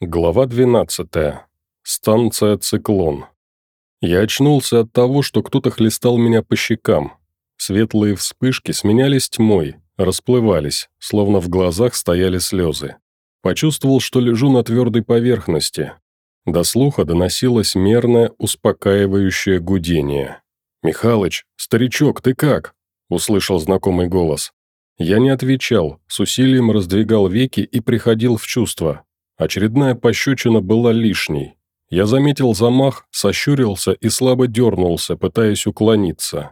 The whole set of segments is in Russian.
Глава 12. Станция «Циклон». Я очнулся от того, что кто-то хлестал меня по щекам. Светлые вспышки сменялись тьмой, расплывались, словно в глазах стояли слезы. Почувствовал, что лежу на твердой поверхности. До слуха доносилось мерное, успокаивающее гудение. «Михалыч, старичок, ты как?» – услышал знакомый голос. Я не отвечал, с усилием раздвигал веки и приходил в чувство. Очередная пощечина была лишней. Я заметил замах, сощурился и слабо дернулся, пытаясь уклониться.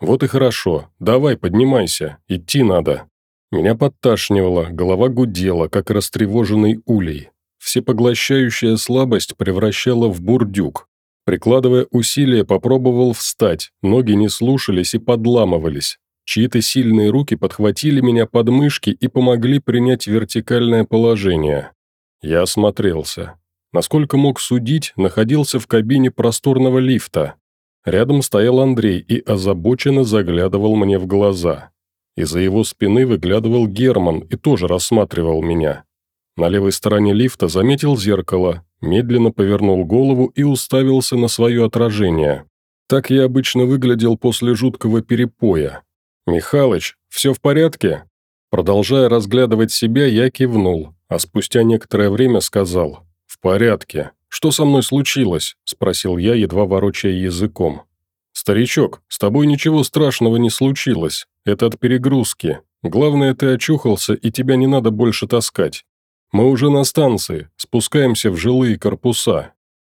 «Вот и хорошо. Давай, поднимайся. Идти надо». Меня подташнивало, голова гудела, как растревоженный улей. Всепоглощающая слабость превращала в бурдюк. Прикладывая усилия, попробовал встать, ноги не слушались и подламывались. Чьи-то сильные руки подхватили меня под мышки и помогли принять вертикальное положение. Я осмотрелся. Насколько мог судить, находился в кабине просторного лифта. Рядом стоял Андрей и озабоченно заглядывал мне в глаза. Из-за его спины выглядывал Герман и тоже рассматривал меня. На левой стороне лифта заметил зеркало, медленно повернул голову и уставился на свое отражение. Так я обычно выглядел после жуткого перепоя. «Михалыч, все в порядке?» Продолжая разглядывать себя, я кивнул а спустя некоторое время сказал «В порядке. Что со мной случилось?» – спросил я, едва ворочая языком. «Старичок, с тобой ничего страшного не случилось. Это от перегрузки. Главное, ты очухался, и тебя не надо больше таскать. Мы уже на станции, спускаемся в жилые корпуса».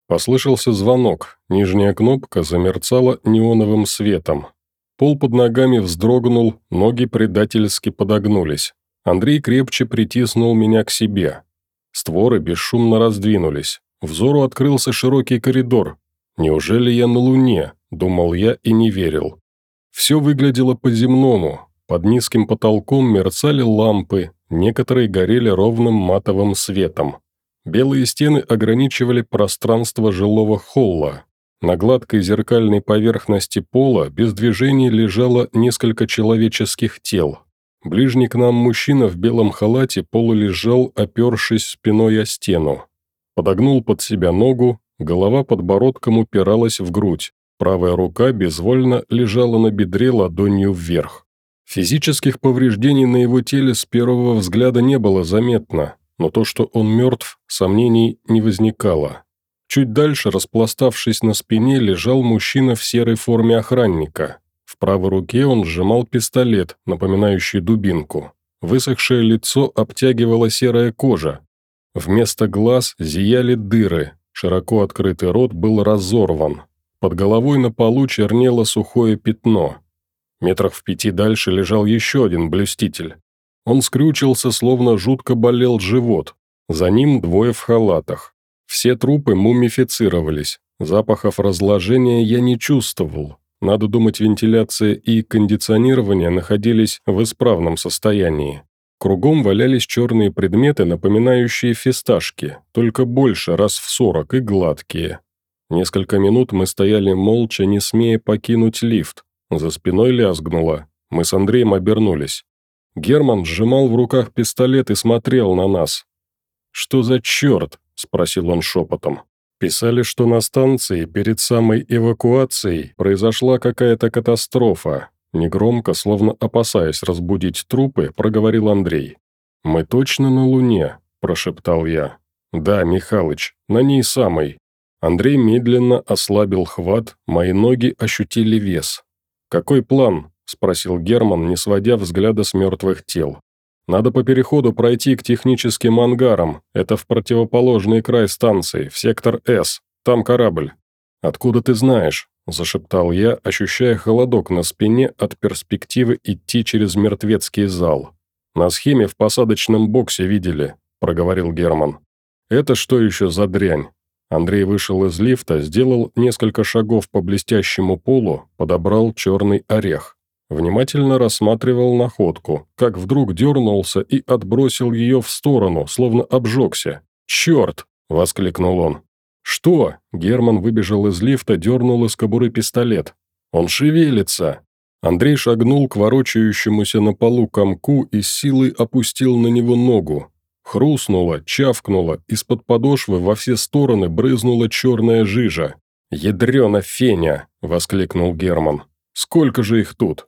Послышался звонок, нижняя кнопка замерцала неоновым светом. Пол под ногами вздрогнул, ноги предательски подогнулись. Андрей крепче притиснул меня к себе. Створы бесшумно раздвинулись. Взору открылся широкий коридор. «Неужели я на Луне?» – думал я и не верил. Все выглядело по-земному. Под низким потолком мерцали лампы, некоторые горели ровным матовым светом. Белые стены ограничивали пространство жилого холла. На гладкой зеркальной поверхности пола без движения лежало несколько человеческих тел. Ближний к нам мужчина в белом халате полулежал, опершись спиной о стену. Подогнул под себя ногу, голова подбородком упиралась в грудь, правая рука безвольно лежала на бедре ладонью вверх. Физических повреждений на его теле с первого взгляда не было заметно, но то, что он мертв, сомнений не возникало. Чуть дальше, распластавшись на спине, лежал мужчина в серой форме охранника. В правой руке он сжимал пистолет, напоминающий дубинку. Высохшее лицо обтягивала серая кожа. Вместо глаз зияли дыры, широко открытый рот был разорван. Под головой на полу чернело сухое пятно. Метрах в пяти дальше лежал еще один блюститель. Он скрючился, словно жутко болел живот. За ним двое в халатах. Все трупы мумифицировались. Запахов разложения я не чувствовал. Надо думать, вентиляция и кондиционирование находились в исправном состоянии. Кругом валялись черные предметы, напоминающие фисташки, только больше, раз в сорок, и гладкие. Несколько минут мы стояли молча, не смея покинуть лифт. За спиной лязгнуло. Мы с Андреем обернулись. Герман сжимал в руках пистолет и смотрел на нас. «Что за черт?» – спросил он шепотом. Писали, что на станции перед самой эвакуацией произошла какая-то катастрофа. Негромко, словно опасаясь разбудить трупы, проговорил Андрей. «Мы точно на Луне», – прошептал я. «Да, Михалыч, на ней самой». Андрей медленно ослабил хват, мои ноги ощутили вес. «Какой план?» – спросил Герман, не сводя взгляда с мертвых тел. Надо по переходу пройти к техническим ангарам. Это в противоположный край станции, в сектор С. Там корабль». «Откуда ты знаешь?» – зашептал я, ощущая холодок на спине от перспективы идти через мертвецкий зал. «На схеме в посадочном боксе видели», – проговорил Герман. «Это что еще за дрянь?» Андрей вышел из лифта, сделал несколько шагов по блестящему полу, подобрал черный орех. Внимательно рассматривал находку, как вдруг дернулся и отбросил ее в сторону, словно обжегся. «Черт!» – воскликнул он. «Что?» – Герман выбежал из лифта, дернул из кобуры пистолет. «Он шевелится!» Андрей шагнул к ворочающемуся на полу комку и силой опустил на него ногу. Хрустнуло, чавкнуло, из-под подошвы во все стороны брызнула черная жижа. «Ядрена феня!» – воскликнул Герман. «Сколько же их тут?»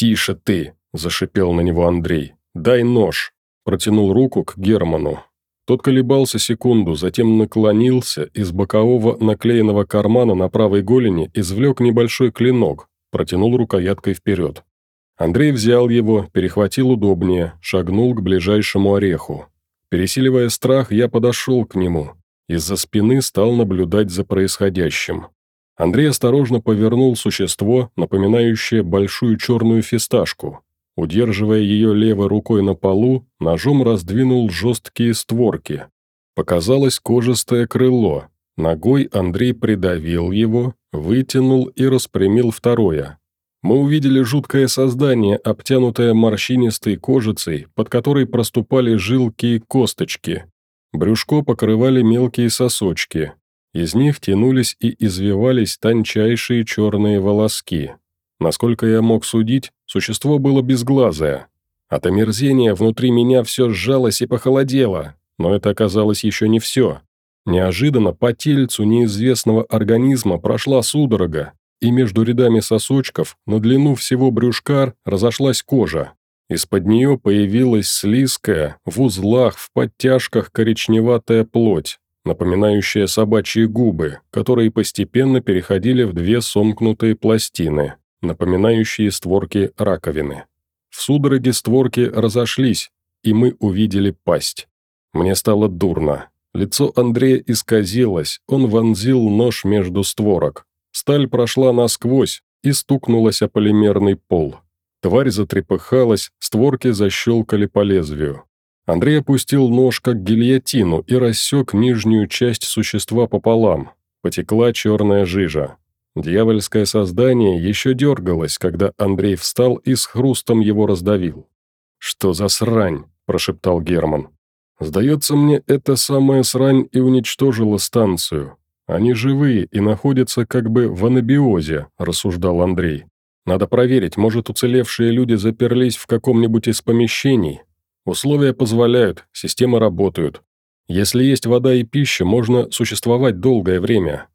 «Тише ты!» – зашипел на него Андрей. «Дай нож!» – протянул руку к Герману. Тот колебался секунду, затем наклонился, из бокового наклеенного кармана на правой голени извлек небольшой клинок, протянул рукояткой вперед. Андрей взял его, перехватил удобнее, шагнул к ближайшему ореху. Пересиливая страх, я подошел к нему. Из-за спины стал наблюдать за происходящим. Андрей осторожно повернул существо, напоминающее большую черную фисташку. Удерживая ее левой рукой на полу, ножом раздвинул жесткие створки. Показалось кожистое крыло. Ногой Андрей придавил его, вытянул и распрямил второе. Мы увидели жуткое создание, обтянутое морщинистой кожицей, под которой проступали жилки и косточки. Брюшко покрывали мелкие сосочки. Из них тянулись и извивались тончайшие черные волоски. Насколько я мог судить, существо было безглазое. От омерзения внутри меня все сжалось и похолодело, но это оказалось еще не все. Неожиданно по тельцу неизвестного организма прошла судорога, и между рядами сосочков на длину всего брюшка разошлась кожа. Из-под нее появилась слизкая, в узлах, в подтяжках коричневатая плоть, напоминающая собачьи губы, которые постепенно переходили в две сомкнутые пластины напоминающие створки раковины. В судороге створки разошлись, и мы увидели пасть. Мне стало дурно. Лицо Андрея исказилось, он вонзил нож между створок. Сталь прошла насквозь и стукнулась о полимерный пол. Тварь затрепыхалась, створки защелкали по лезвию. Андрей опустил нож как гильотину и рассек нижнюю часть существа пополам. Потекла черная жижа. Дьявольское создание еще дергалось, когда Андрей встал и с хрустом его раздавил. «Что за срань?» – прошептал Герман. «Сдается мне, эта самая срань и уничтожила станцию. Они живые и находятся как бы в анабиозе», – рассуждал Андрей. «Надо проверить, может, уцелевшие люди заперлись в каком-нибудь из помещений. Условия позволяют, системы работают. Если есть вода и пища, можно существовать долгое время,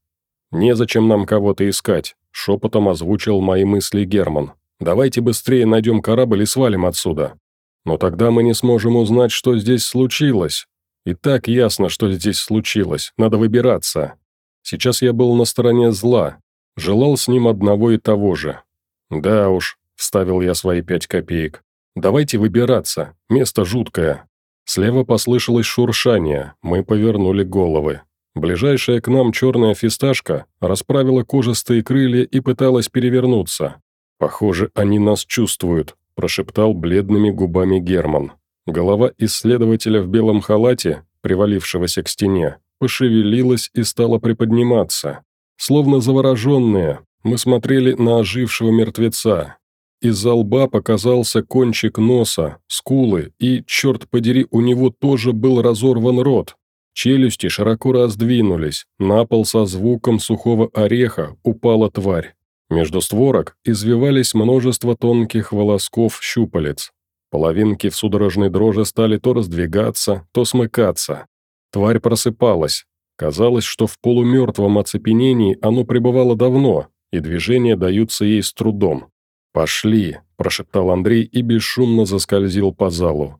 «Незачем нам кого-то искать», – шепотом озвучил мои мысли Герман. «Давайте быстрее найдем корабль и свалим отсюда. Но тогда мы не сможем узнать, что здесь случилось. И так ясно, что здесь случилось, надо выбираться. Сейчас я был на стороне зла, желал с ним одного и того же. Да уж, вставил я свои пять копеек. Давайте выбираться, место жуткое. Слева послышалось шуршание, мы повернули головы. Ближайшая к нам черная фисташка расправила кожистые крылья и пыталась перевернуться. «Похоже, они нас чувствуют», – прошептал бледными губами Герман. Голова исследователя в белом халате, привалившегося к стене, пошевелилась и стала приподниматься. Словно завороженные, мы смотрели на ожившего мертвеца. Из-за лба показался кончик носа, скулы, и, черт подери, у него тоже был разорван рот, Челюсти широко раздвинулись, на пол со звуком сухого ореха упала тварь. Между створок извивались множество тонких волосков щупалец. Половинки в судорожной дрожи стали то раздвигаться, то смыкаться. Тварь просыпалась. Казалось, что в полумертвом оцепенении оно пребывало давно, и движения даются ей с трудом. «Пошли», – прошептал Андрей и бесшумно заскользил по залу.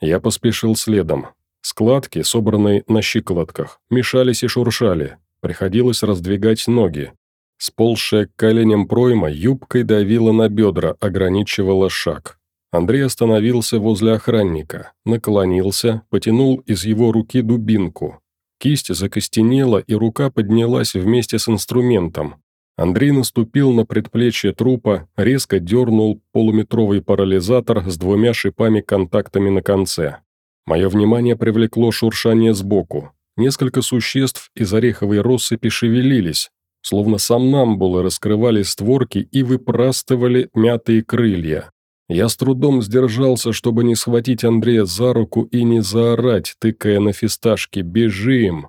Я поспешил следом. Складки, собранные на щиколотках, мешались и шуршали. Приходилось раздвигать ноги. Сползшая к коленям пройма юбкой давила на бедра, ограничивала шаг. Андрей остановился возле охранника, наклонился, потянул из его руки дубинку. Кисть закостенела, и рука поднялась вместе с инструментом. Андрей наступил на предплечье трупа, резко дернул полуметровый парализатор с двумя шипами-контактами на конце. Мое внимание привлекло шуршание сбоку. Несколько существ из ореховой россыпи шевелились, словно сомнамбулы раскрывали створки и выпрастывали мятые крылья. Я с трудом сдержался, чтобы не схватить Андрея за руку и не заорать, тыкая на фисташки «Бежим!».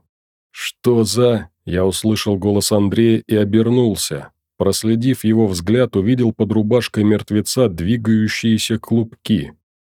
«Что за...» Я услышал голос Андрея и обернулся. Проследив его взгляд, увидел под рубашкой мертвеца двигающиеся клубки.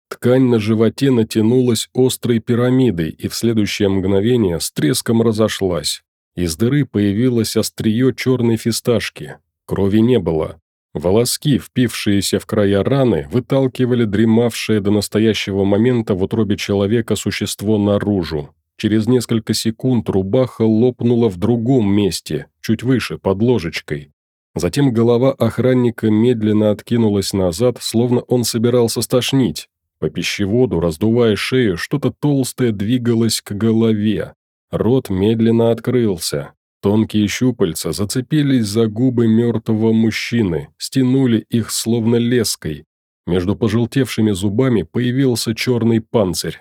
Ткань на животе натянулась острой пирамидой и в следующее мгновение с треском разошлась. Из дыры появилось острие черной фисташки. Крови не было. Волоски, впившиеся в края раны, выталкивали дремавшее до настоящего момента в утробе человека существо наружу. Через несколько секунд рубаха лопнула в другом месте, чуть выше, под ложечкой. Затем голова охранника медленно откинулась назад, словно он собирался стошнить. По пищеводу, раздувая шею, что-то толстое двигалось к голове. Рот медленно открылся. Тонкие щупальца зацепились за губы мертвого мужчины, стянули их словно леской. Между пожелтевшими зубами появился черный панцирь.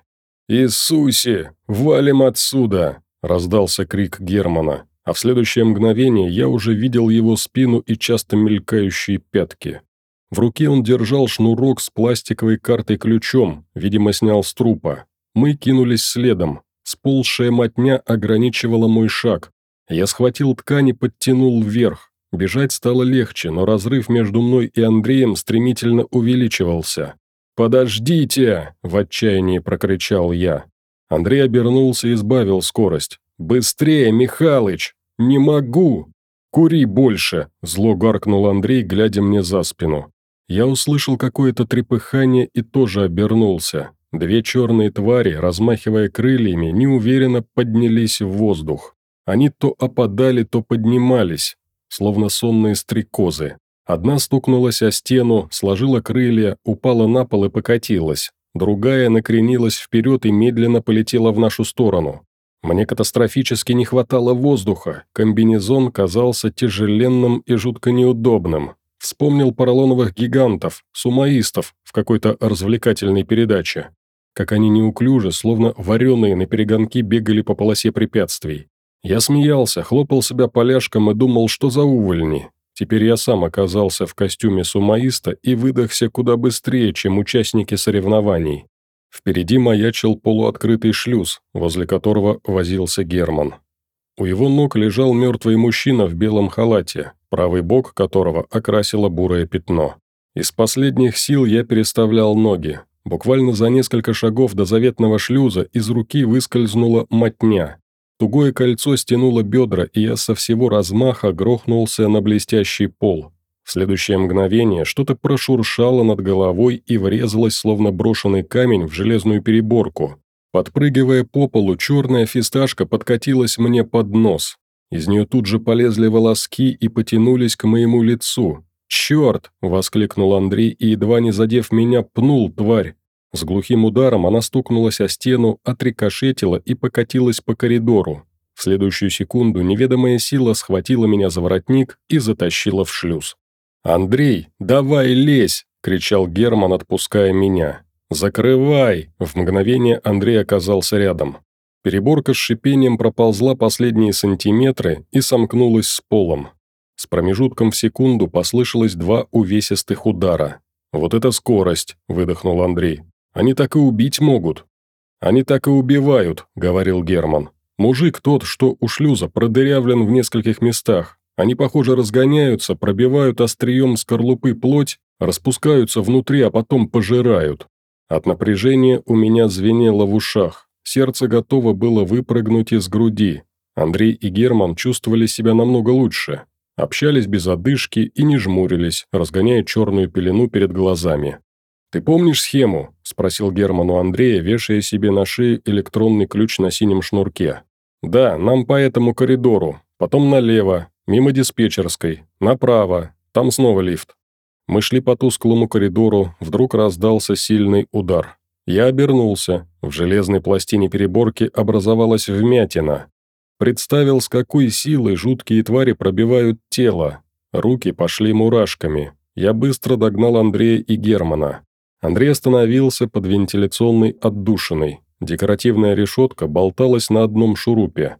«Иисусе! Валим отсюда!» – раздался крик Германа, а в следующее мгновение я уже видел его спину и часто мелькающие пятки. В руке он держал шнурок с пластиковой картой-ключом, видимо, снял с трупа. Мы кинулись следом. Сползшая мотня ограничивала мой шаг, я схватил ткань и подтянул вверх. Бежать стало легче, но разрыв между мной и Андреем стремительно увеличивался. «Подождите!» – в отчаянии прокричал я. Андрей обернулся и сбавил скорость. «Быстрее, Михалыч! Не могу!» «Кури больше!» – зло гаркнул Андрей, глядя мне за спину. Я услышал какое-то трепыхание и тоже обернулся. Две черные твари, размахивая крыльями, неуверенно поднялись в воздух. Они то опадали, то поднимались, словно сонные стрекозы. Одна стукнулась о стену, сложила крылья, упала на пол и покатилась. Другая накренилась вперед и медленно полетела в нашу сторону. Мне катастрофически не хватало воздуха, комбинезон казался тяжеленным и жутко неудобным. Вспомнил поролоновых гигантов, сумаистов в какой-то развлекательной передаче. Как они неуклюже, словно вареные на перегонки бегали по полосе препятствий. Я смеялся, хлопал себя поляшком и думал, что за увольни. Теперь я сам оказался в костюме сумаиста и выдохся куда быстрее, чем участники соревнований. Впереди маячил полуоткрытый шлюз, возле которого возился Герман. У его ног лежал мертвый мужчина в белом халате, правый бок которого окрасило бурое пятно. Из последних сил я переставлял ноги. Буквально за несколько шагов до заветного шлюза из руки выскользнула мотня, Тугое кольцо стянуло бедра, и я со всего размаха грохнулся на блестящий пол. В следующее мгновение что-то прошуршало над головой и врезалось, словно брошенный камень, в железную переборку. Подпрыгивая по полу, черная фисташка подкатилась мне под нос. Из нее тут же полезли волоски и потянулись к моему лицу. «Черт!» – воскликнул Андрей и, едва не задев меня, пнул тварь. С глухим ударом она стукнулась о стену, отрикошетила и покатилась по коридору. В следующую секунду неведомая сила схватила меня за воротник и затащила в шлюз. «Андрей, давай лезь!» – кричал Герман, отпуская меня. «Закрывай!» – в мгновение Андрей оказался рядом. Переборка с шипением проползла последние сантиметры и сомкнулась с полом. С промежутком в секунду послышалось два увесистых удара. «Вот это скорость!» – выдохнул Андрей. Они так и убить могут». «Они так и убивают», — говорил Герман. «Мужик тот, что у шлюза, продырявлен в нескольких местах. Они, похоже, разгоняются, пробивают острием скорлупы плоть, распускаются внутри, а потом пожирают. От напряжения у меня звенело в ушах. Сердце готово было выпрыгнуть из груди. Андрей и Герман чувствовали себя намного лучше. Общались без одышки и не жмурились, разгоняя черную пелену перед глазами. «Ты помнишь схему?» – спросил Герман у Андрея, вешая себе на шею электронный ключ на синем шнурке. «Да, нам по этому коридору, потом налево, мимо диспетчерской, направо, там снова лифт». Мы шли по тусклому коридору, вдруг раздался сильный удар. Я обернулся, в железной пластине переборки образовалась вмятина. Представил, с какой силой жуткие твари пробивают тело. Руки пошли мурашками. Я быстро догнал Андрея и Германа. Андрей остановился под вентиляционной отдушиной. Декоративная решетка болталась на одном шурупе.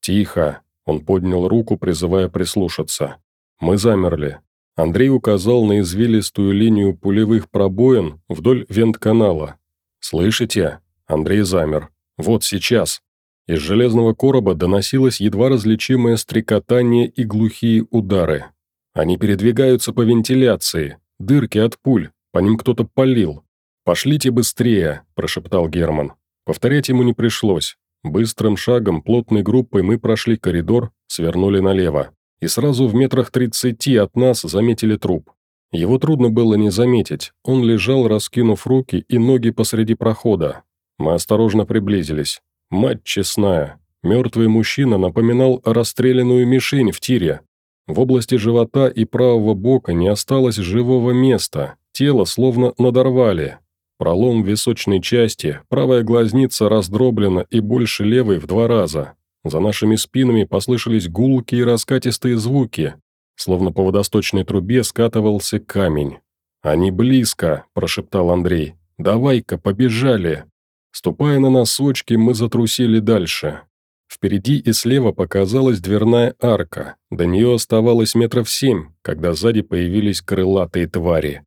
«Тихо!» – он поднял руку, призывая прислушаться. Мы замерли. Андрей указал на извилистую линию пулевых пробоин вдоль вентканала. «Слышите?» Андрей замер. «Вот сейчас!» Из железного короба доносилось едва различимое стрекотание и глухие удары. Они передвигаются по вентиляции, дырки от пуль, по ним кто-то палил. «Пошлите быстрее», – прошептал Герман. Повторять ему не пришлось. Быстрым шагом, плотной группой мы прошли коридор, свернули налево. И сразу в метрах тридцати от нас заметили труп. Его трудно было не заметить. Он лежал, раскинув руки и ноги посреди прохода. Мы осторожно приблизились. Мать честная. Мертвый мужчина напоминал расстрелянную мишень в тире. В области живота и правого бока не осталось живого места. Тело словно надорвали. Пролом височной части, правая глазница раздроблена и больше левой в два раза. За нашими спинами послышались гулкие раскатистые звуки, словно по водосточной трубе скатывался камень. «Они близко», – прошептал Андрей. «Давай-ка, побежали». Ступая на носочки, мы затрусили дальше. Впереди и слева показалась дверная арка. До нее оставалось метров семь, когда сзади появились крылатые твари.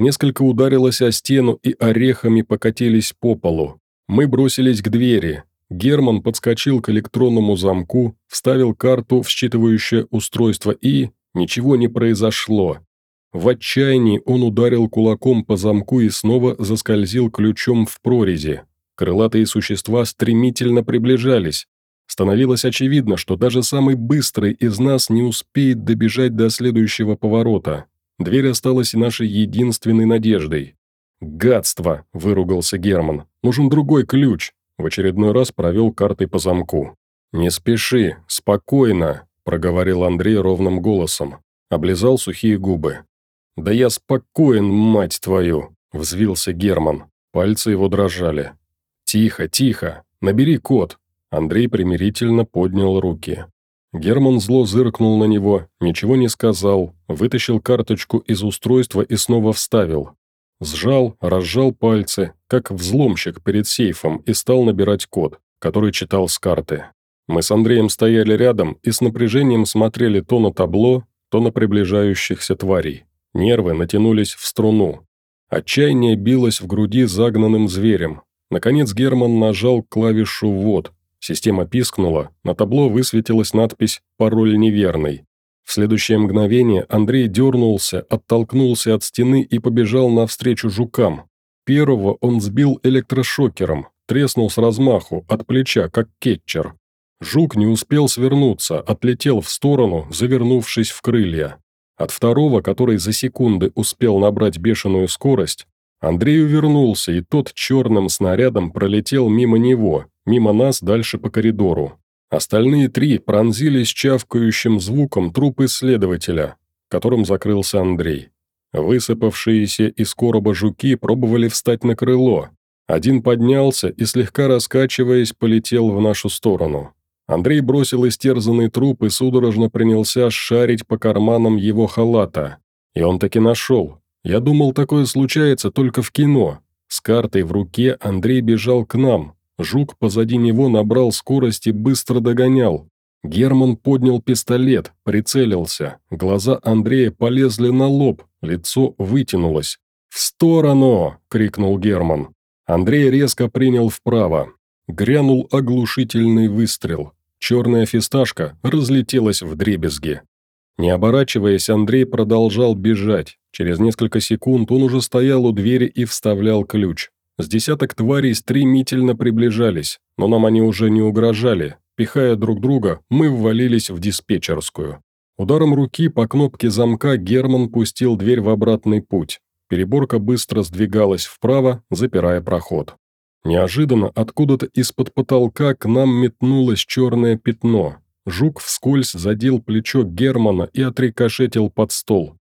Несколько ударилось о стену и орехами покатились по полу. Мы бросились к двери. Герман подскочил к электронному замку, вставил карту в считывающее устройство и... Ничего не произошло. В отчаянии он ударил кулаком по замку и снова заскользил ключом в прорези. Крылатые существа стремительно приближались. Становилось очевидно, что даже самый быстрый из нас не успеет добежать до следующего поворота. Дверь осталась нашей единственной надеждой. «Гадство!» – выругался Герман. «Нужен другой ключ!» В очередной раз провел картой по замку. «Не спеши, спокойно!» – проговорил Андрей ровным голосом. Облизал сухие губы. «Да я спокоен, мать твою!» – взвился Герман. Пальцы его дрожали. «Тихо, тихо! Набери код!» Андрей примирительно поднял руки. Герман зло зыркнул на него, ничего не сказал, вытащил карточку из устройства и снова вставил. Сжал, разжал пальцы, как взломщик перед сейфом, и стал набирать код, который читал с карты. Мы с Андреем стояли рядом и с напряжением смотрели то на табло, то на приближающихся тварей. Нервы натянулись в струну. Отчаяние билось в груди загнанным зверем. Наконец Герман нажал клавишу «ввод», Система пискнула, на табло высветилась надпись «Пароль неверный». В следующее мгновение Андрей дернулся, оттолкнулся от стены и побежал навстречу жукам. Первого он сбил электрошокером, треснул с размаху, от плеча, как кетчер. Жук не успел свернуться, отлетел в сторону, завернувшись в крылья. От второго, который за секунды успел набрать бешеную скорость, Андрей увернулся, и тот черным снарядом пролетел мимо него, мимо нас дальше по коридору. Остальные три пронзились чавкающим звуком труп исследователя, которым закрылся Андрей. Высыпавшиеся из короба жуки пробовали встать на крыло. Один поднялся и, слегка раскачиваясь, полетел в нашу сторону. Андрей бросил истерзанный труп и судорожно принялся шарить по карманам его халата. И он таки нашел, я думал, такое случается только в кино. С картой в руке Андрей бежал к нам. Жук позади него набрал скорость и быстро догонял. Герман поднял пистолет, прицелился. Глаза Андрея полезли на лоб, лицо вытянулось. «В сторону!» – крикнул Герман. Андрей резко принял вправо. Грянул оглушительный выстрел. Черная фисташка разлетелась в дребезги. Не оборачиваясь, Андрей продолжал бежать. Через несколько секунд он уже стоял у двери и вставлял ключ. С десяток тварей стремительно приближались, но нам они уже не угрожали. Пихая друг друга, мы ввалились в диспетчерскую. Ударом руки по кнопке замка Герман пустил дверь в обратный путь. Переборка быстро сдвигалась вправо, запирая проход. Неожиданно откуда-то из-под потолка к нам метнулось черное пятно. Жук вскользь задел плечо Германа и отрикошетил под стол.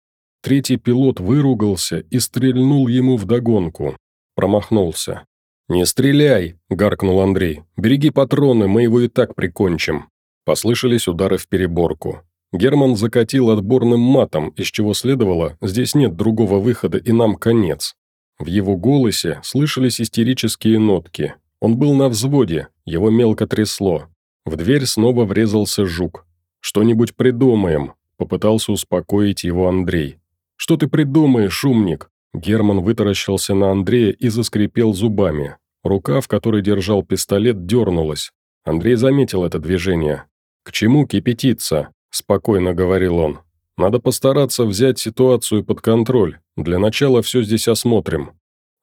Третий пилот выругался и стрельнул ему вдогонку. Промахнулся. «Не стреляй!» – гаркнул Андрей. «Береги патроны, мы его и так прикончим». Послышались удары в переборку. Герман закатил отборным матом, из чего следовало, здесь нет другого выхода и нам конец. В его голосе слышались истерические нотки. Он был на взводе, его мелко трясло. В дверь снова врезался жук. «Что-нибудь придумаем», – попытался успокоить его Андрей. «Что ты придумаешь, умник?» Герман вытаращился на Андрея и заскрипел зубами. Рука, в которой держал пистолет, дернулась. Андрей заметил это движение. «К чему кипятиться?» – спокойно говорил он. «Надо постараться взять ситуацию под контроль. Для начала все здесь осмотрим».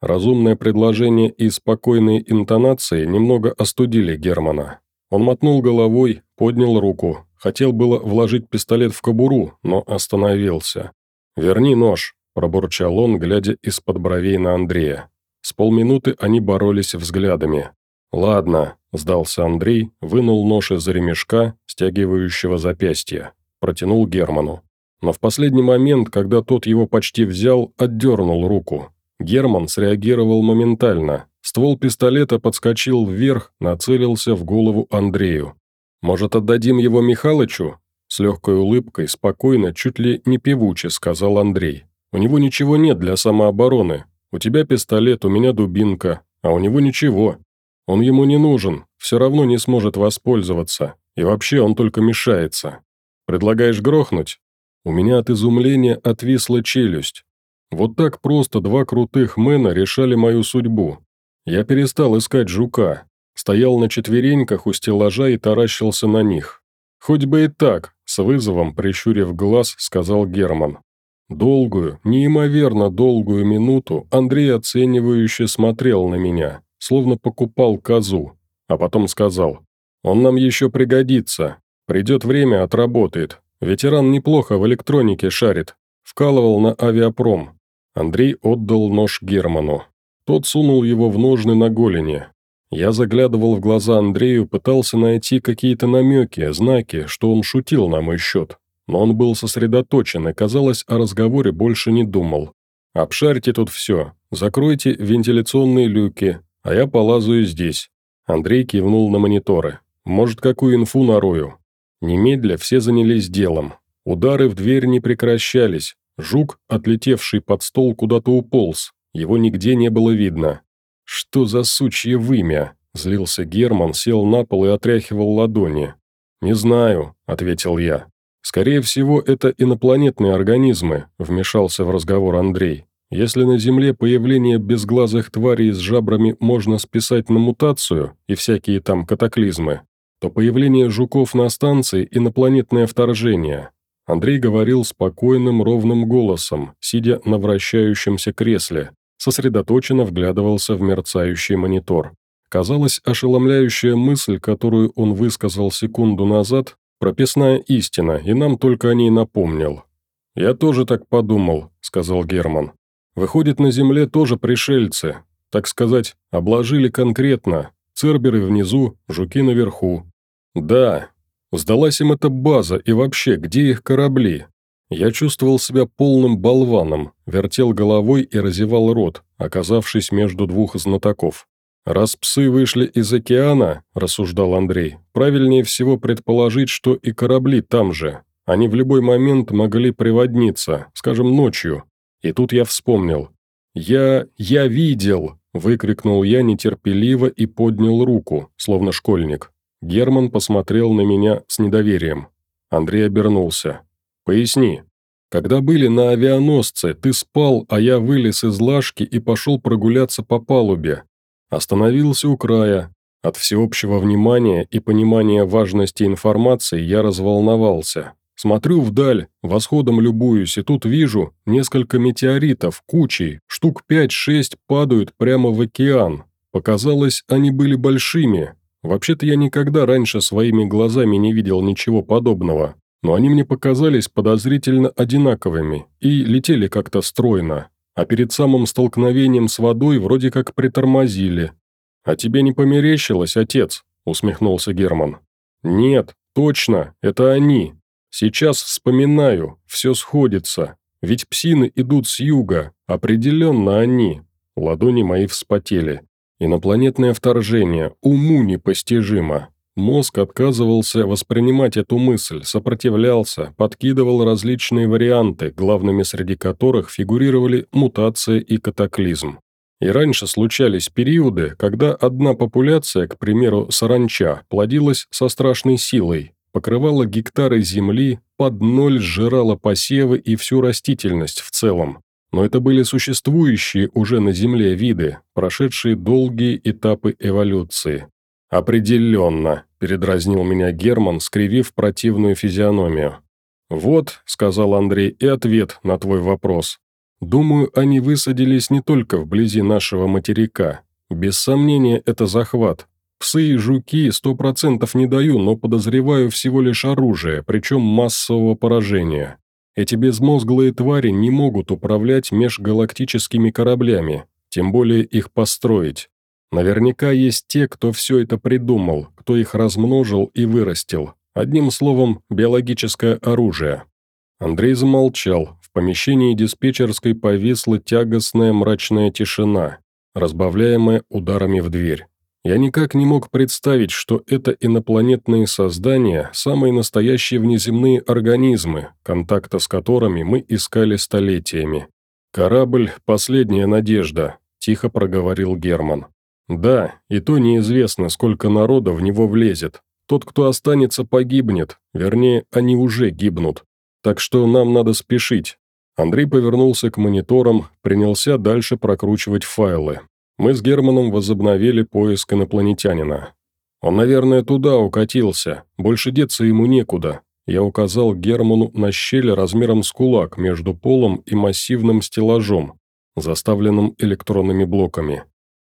Разумное предложение и спокойные интонации немного остудили Германа. Он мотнул головой, поднял руку, хотел было вложить пистолет в кобуру, но остановился. «Верни нож», – пробурчал он, глядя из-под бровей на Андрея. С полминуты они боролись взглядами. «Ладно», – сдался Андрей, вынул нож из ремешка, стягивающего запястье. Протянул Герману. Но в последний момент, когда тот его почти взял, отдернул руку. Герман среагировал моментально. Ствол пистолета подскочил вверх, нацелился в голову Андрею. «Может, отдадим его Михалычу?» С легкой улыбкой, спокойно, чуть ли не певуче, сказал Андрей. «У него ничего нет для самообороны. У тебя пистолет, у меня дубинка, а у него ничего. Он ему не нужен, все равно не сможет воспользоваться. И вообще он только мешается. Предлагаешь грохнуть?» У меня от изумления отвисла челюсть. Вот так просто два крутых мэна решали мою судьбу. Я перестал искать жука. Стоял на четвереньках у стеллажа и таращился на них. «Хоть бы и так», — с вызовом, прищурив глаз, сказал Герман. Долгую, неимоверно долгую минуту Андрей оценивающе смотрел на меня, словно покупал козу, а потом сказал, «Он нам еще пригодится. Придет время, отработает. Ветеран неплохо в электронике шарит. Вкалывал на авиапром». Андрей отдал нож Герману. Тот сунул его в ножны на голени. Я заглядывал в глаза Андрею, пытался найти какие-то намеки, знаки, что он шутил на мой счет. Но он был сосредоточен и, казалось, о разговоре больше не думал. «Обшарьте тут все, закройте вентиляционные люки, а я полазаю здесь». Андрей кивнул на мониторы. «Может, какую инфу нарою?» Немедля все занялись делом. Удары в дверь не прекращались. Жук, отлетевший под стол, куда-то уполз. Его нигде не было видно. «Что за сучье вымя?» – злился Герман, сел на пол и отряхивал ладони. «Не знаю», – ответил я. «Скорее всего, это инопланетные организмы», – вмешался в разговор Андрей. «Если на Земле появление безглазых тварей с жабрами можно списать на мутацию и всякие там катаклизмы, то появление жуков на станции – инопланетное вторжение». Андрей говорил спокойным, ровным голосом, сидя на вращающемся кресле, сосредоточенно вглядывался в мерцающий монитор. Казалось, ошеломляющая мысль, которую он высказал секунду назад, прописная истина, и нам только о ней напомнил. «Я тоже так подумал», — сказал Герман. «Выходит, на Земле тоже пришельцы. Так сказать, обложили конкретно. Церберы внизу, жуки наверху. Да, сдалась им эта база, и вообще, где их корабли? Я чувствовал себя полным болваном, вертел головой и разевал рот, оказавшись между двух знатоков. «Раз псы вышли из океана», – рассуждал Андрей, – «правильнее всего предположить, что и корабли там же. Они в любой момент могли приводниться, скажем, ночью. И тут я вспомнил. «Я... я видел!» – выкрикнул я нетерпеливо и поднял руку, словно школьник. Герман посмотрел на меня с недоверием. Андрей обернулся. «Поясни. Когда были на авианосце, ты спал, а я вылез из лажки и пошел прогуляться по палубе. Остановился у края. От всеобщего внимания и понимания важности информации я разволновался. Смотрю вдаль, восходом любуюсь, и тут вижу несколько метеоритов, кучей, штук 5-6 падают прямо в океан. Показалось, они были большими. Вообще-то я никогда раньше своими глазами не видел ничего подобного но они мне показались подозрительно одинаковыми и летели как-то стройно, а перед самым столкновением с водой вроде как притормозили. «А тебе не померещилось, отец?» – усмехнулся Герман. «Нет, точно, это они. Сейчас вспоминаю, все сходится. Ведь псины идут с юга, определенно они». Ладони мои вспотели. Инопланетное вторжение, уму непостижимо. Мозг отказывался воспринимать эту мысль, сопротивлялся, подкидывал различные варианты, главными среди которых фигурировали мутация и катаклизм. И раньше случались периоды, когда одна популяция, к примеру, саранча, плодилась со страшной силой, покрывала гектары земли, под ноль сжирала посевы и всю растительность в целом. Но это были существующие уже на Земле виды, прошедшие долгие этапы эволюции. «Определенно», – передразнил меня Герман, скривив противную физиономию. «Вот», – сказал Андрей, – «и ответ на твой вопрос. Думаю, они высадились не только вблизи нашего материка. Без сомнения, это захват. Псы и жуки сто процентов не даю, но подозреваю всего лишь оружие, причем массового поражения. Эти безмозглые твари не могут управлять межгалактическими кораблями, тем более их построить. Наверняка есть те, кто все это придумал, кто их размножил и вырастил. Одним словом, биологическое оружие. Андрей замолчал. В помещении диспетчерской повисла тягостная мрачная тишина, разбавляемая ударами в дверь. Я никак не мог представить, что это инопланетные создания – самые настоящие внеземные организмы, контакта с которыми мы искали столетиями. «Корабль – последняя надежда», – тихо проговорил Герман. «Да, и то неизвестно, сколько народа в него влезет. Тот, кто останется, погибнет, вернее, они уже гибнут. Так что нам надо спешить». Андрей повернулся к мониторам, принялся дальше прокручивать файлы. Мы с Германом возобновили поиск инопланетянина. Он, наверное, туда укатился, больше деться ему некуда. Я указал Герману на щель размером с кулак между полом и массивным стеллажом, заставленным электронными блоками.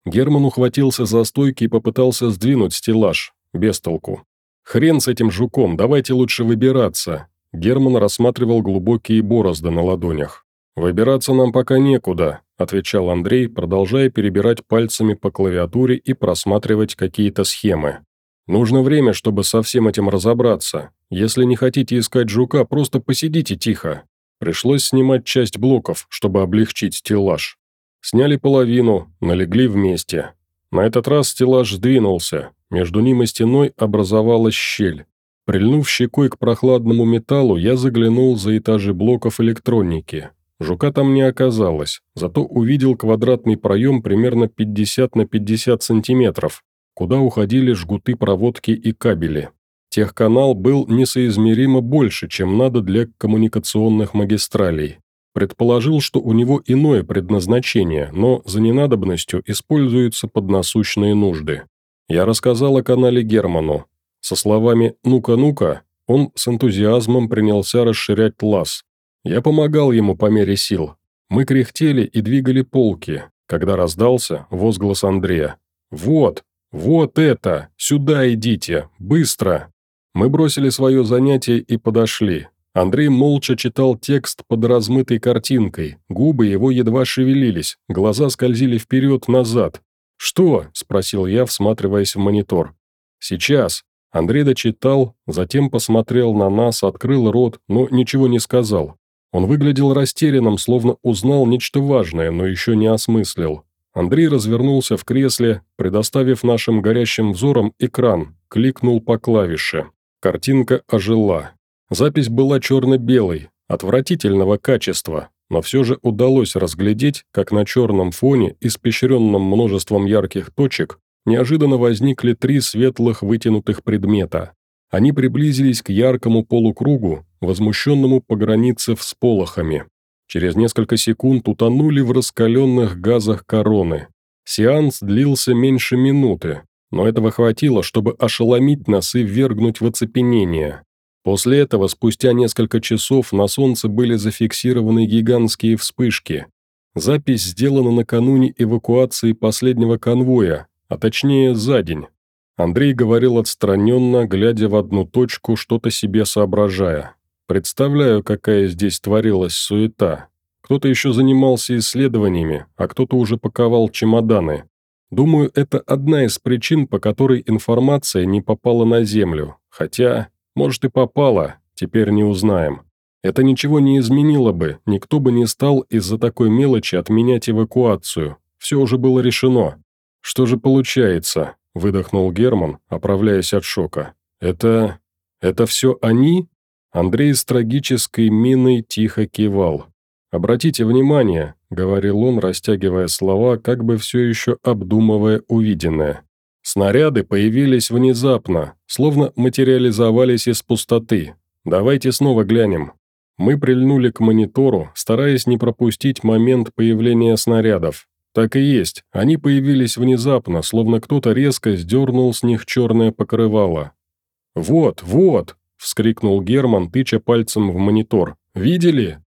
Герман ухватился за стойки и попытался сдвинуть стеллаж, без толку. «Хрен с этим жуком, давайте лучше выбираться». Герман рассматривал глубокие борозды на ладонях. «Выбираться нам пока некуда», – отвечал Андрей, продолжая перебирать пальцами по клавиатуре и просматривать какие-то схемы. «Нужно время, чтобы со всем этим разобраться. Если не хотите искать жука, просто посидите тихо». Пришлось снимать часть блоков, чтобы облегчить стеллаж. Сняли половину, налегли вместе. На этот раз стеллаж сдвинулся, между ним и стеной образовалась щель. Прильнув щекой к прохладному металлу, я заглянул за этажи блоков электроники. Жука там не оказалось, зато увидел квадратный проем примерно 50 на 50 сантиметров, куда уходили жгуты проводки и кабели. Техканал был несоизмеримо больше, чем надо для коммуникационных магистралей. Предположил, что у него иное предназначение, но за ненадобностью используются под насущные нужды. Я рассказал о канале Герману. Со словами «ну-ка, ну-ка» он с энтузиазмом принялся расширять лаз. Я помогал ему по мере сил. Мы кряхтели и двигали полки, когда раздался возглас Андрея. «Вот, вот это! Сюда идите! Быстро!» Мы бросили свое занятие и подошли. Андрей молча читал текст под размытой картинкой, губы его едва шевелились, глаза скользили вперед-назад. «Что?» – спросил я, всматриваясь в монитор. «Сейчас». Андрей дочитал, затем посмотрел на нас, открыл рот, но ничего не сказал. Он выглядел растерянным, словно узнал нечто важное, но еще не осмыслил. Андрей развернулся в кресле, предоставив нашим горящим взором экран, кликнул по клавише. Картинка ожила. Запись была черно-белой, отвратительного качества, но все же удалось разглядеть, как на черном фоне, испещренном множеством ярких точек, неожиданно возникли три светлых вытянутых предмета. Они приблизились к яркому полукругу, возмущенному по границе всполохами. Через несколько секунд утонули в раскаленных газах короны. Сеанс длился меньше минуты, но этого хватило, чтобы ошеломить нас и ввергнуть в оцепенение. После этого, спустя несколько часов, на Солнце были зафиксированы гигантские вспышки. Запись сделана накануне эвакуации последнего конвоя, а точнее за день. Андрей говорил отстраненно, глядя в одну точку, что-то себе соображая. Представляю, какая здесь творилась суета. Кто-то еще занимался исследованиями, а кто-то уже паковал чемоданы. Думаю, это одна из причин, по которой информация не попала на Землю. Хотя, может и попало, теперь не узнаем. Это ничего не изменило бы, никто бы не стал из-за такой мелочи отменять эвакуацию. Все уже было решено. Что же получается? Выдохнул Герман, оправляясь от шока. Это... это все они? Андрей с трагической миной тихо кивал. «Обратите внимание», — говорил он, растягивая слова, как бы все еще обдумывая увиденное. Снаряды появились внезапно, словно материализовались из пустоты. Давайте снова глянем. Мы прильнули к монитору, стараясь не пропустить момент появления снарядов. Так и есть, они появились внезапно, словно кто-то резко сдернул с них черное покрывало. «Вот, вот!» – вскрикнул Герман, тыча пальцем в монитор. «Видели?»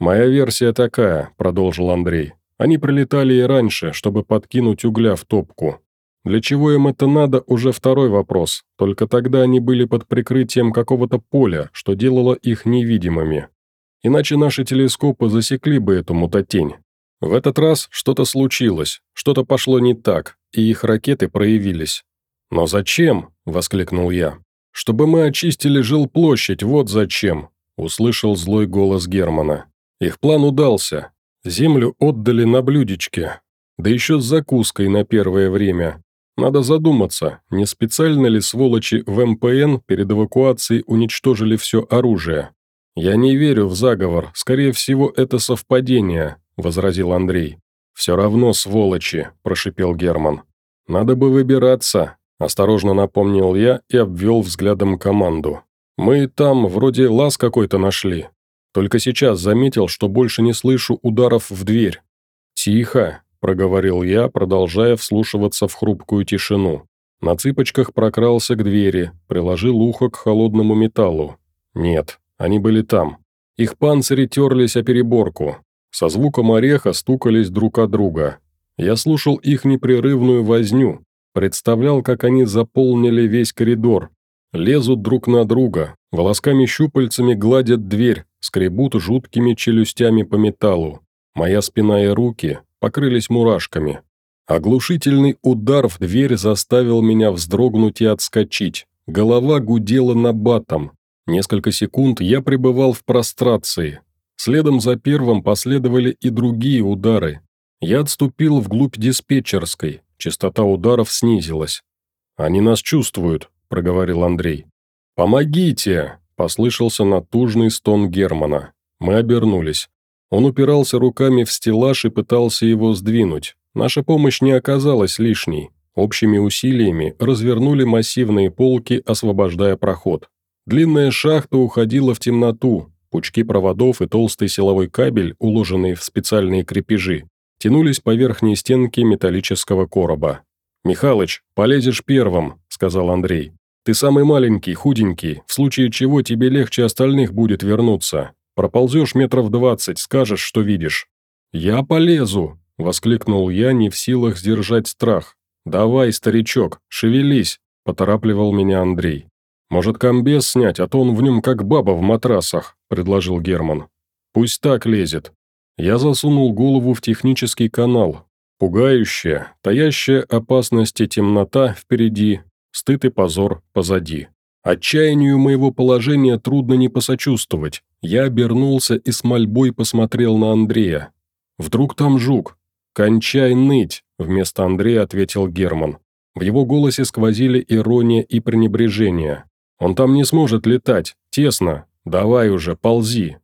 «Моя версия такая», — продолжил Андрей. «Они прилетали и раньше, чтобы подкинуть угля в топку. Для чего им это надо, уже второй вопрос. Только тогда они были под прикрытием какого-то поля, что делало их невидимыми. Иначе наши телескопы засекли бы эту мутатень. В этот раз что-то случилось, что-то пошло не так, и их ракеты проявились. «Но зачем?» – воскликнул я. «Чтобы мы очистили жилплощадь, вот зачем!» – услышал злой голос Германа. Их план удался. Землю отдали на блюдечке. Да еще с закуской на первое время. Надо задуматься, не специально ли сволочи в МПН перед эвакуацией уничтожили все оружие. «Я не верю в заговор, скорее всего, это совпадение», – возразил Андрей. «Все равно сволочи», – прошипел Герман. «Надо бы выбираться», – осторожно напомнил я и обвел взглядом команду. «Мы там вроде лаз какой-то нашли. Только сейчас заметил, что больше не слышу ударов в дверь. «Тихо», – проговорил я, продолжая вслушиваться в хрупкую тишину. На цыпочках прокрался к двери, приложил ухо к холодному металлу. Нет, они были там. Их панцири терлись о переборку. Со звуком ореха стукались друг от друга. Я слушал их непрерывную возню, представлял, как они заполнили весь коридор, лезут друг на друга, волосками-щупальцами гладят дверь, скребут жуткими челюстями по металлу. Моя спина и руки покрылись мурашками. Оглушительный удар в дверь заставил меня вздрогнуть и отскочить. Голова гудела на батом. Несколько секунд я пребывал в прострации. Следом за первым последовали и другие удары. Я отступил вглубь диспетчерской. Частота ударов снизилась. «Они нас чувствуют», – проговорил Андрей. «Помогите!» Послышался натужный стон Германа. Мы обернулись. Он упирался руками в стеллаж и пытался его сдвинуть. Наша помощь не оказалась лишней. Общими усилиями развернули массивные полки, освобождая проход. Длинная шахта уходила в темноту. Пучки проводов и толстый силовой кабель, уложенные в специальные крепежи, тянулись по верхней стенке металлического короба. «Михалыч, полезешь первым», — сказал Андрей. Ты самый маленький, худенький, в случае чего тебе легче остальных будет вернуться. Проползешь метров двадцать, скажешь, что видишь». «Я полезу!» – воскликнул я, не в силах сдержать страх. «Давай, старичок, шевелись!» – поторапливал меня Андрей. «Может, комбез снять, а то он в нем как баба в матрасах», – предложил Герман. «Пусть так лезет». Я засунул голову в технический канал. Пугающая, таящая опасности темнота впереди стыд и позор позади. Отчаянию моего положения трудно не посочувствовать. Я обернулся и с мольбой посмотрел на Андрея. «Вдруг там жук?» «Кончай ныть», — вместо Андрея ответил Герман. В его голосе сквозили ирония и пренебрежение. «Он там не сможет летать, тесно. Давай уже, ползи».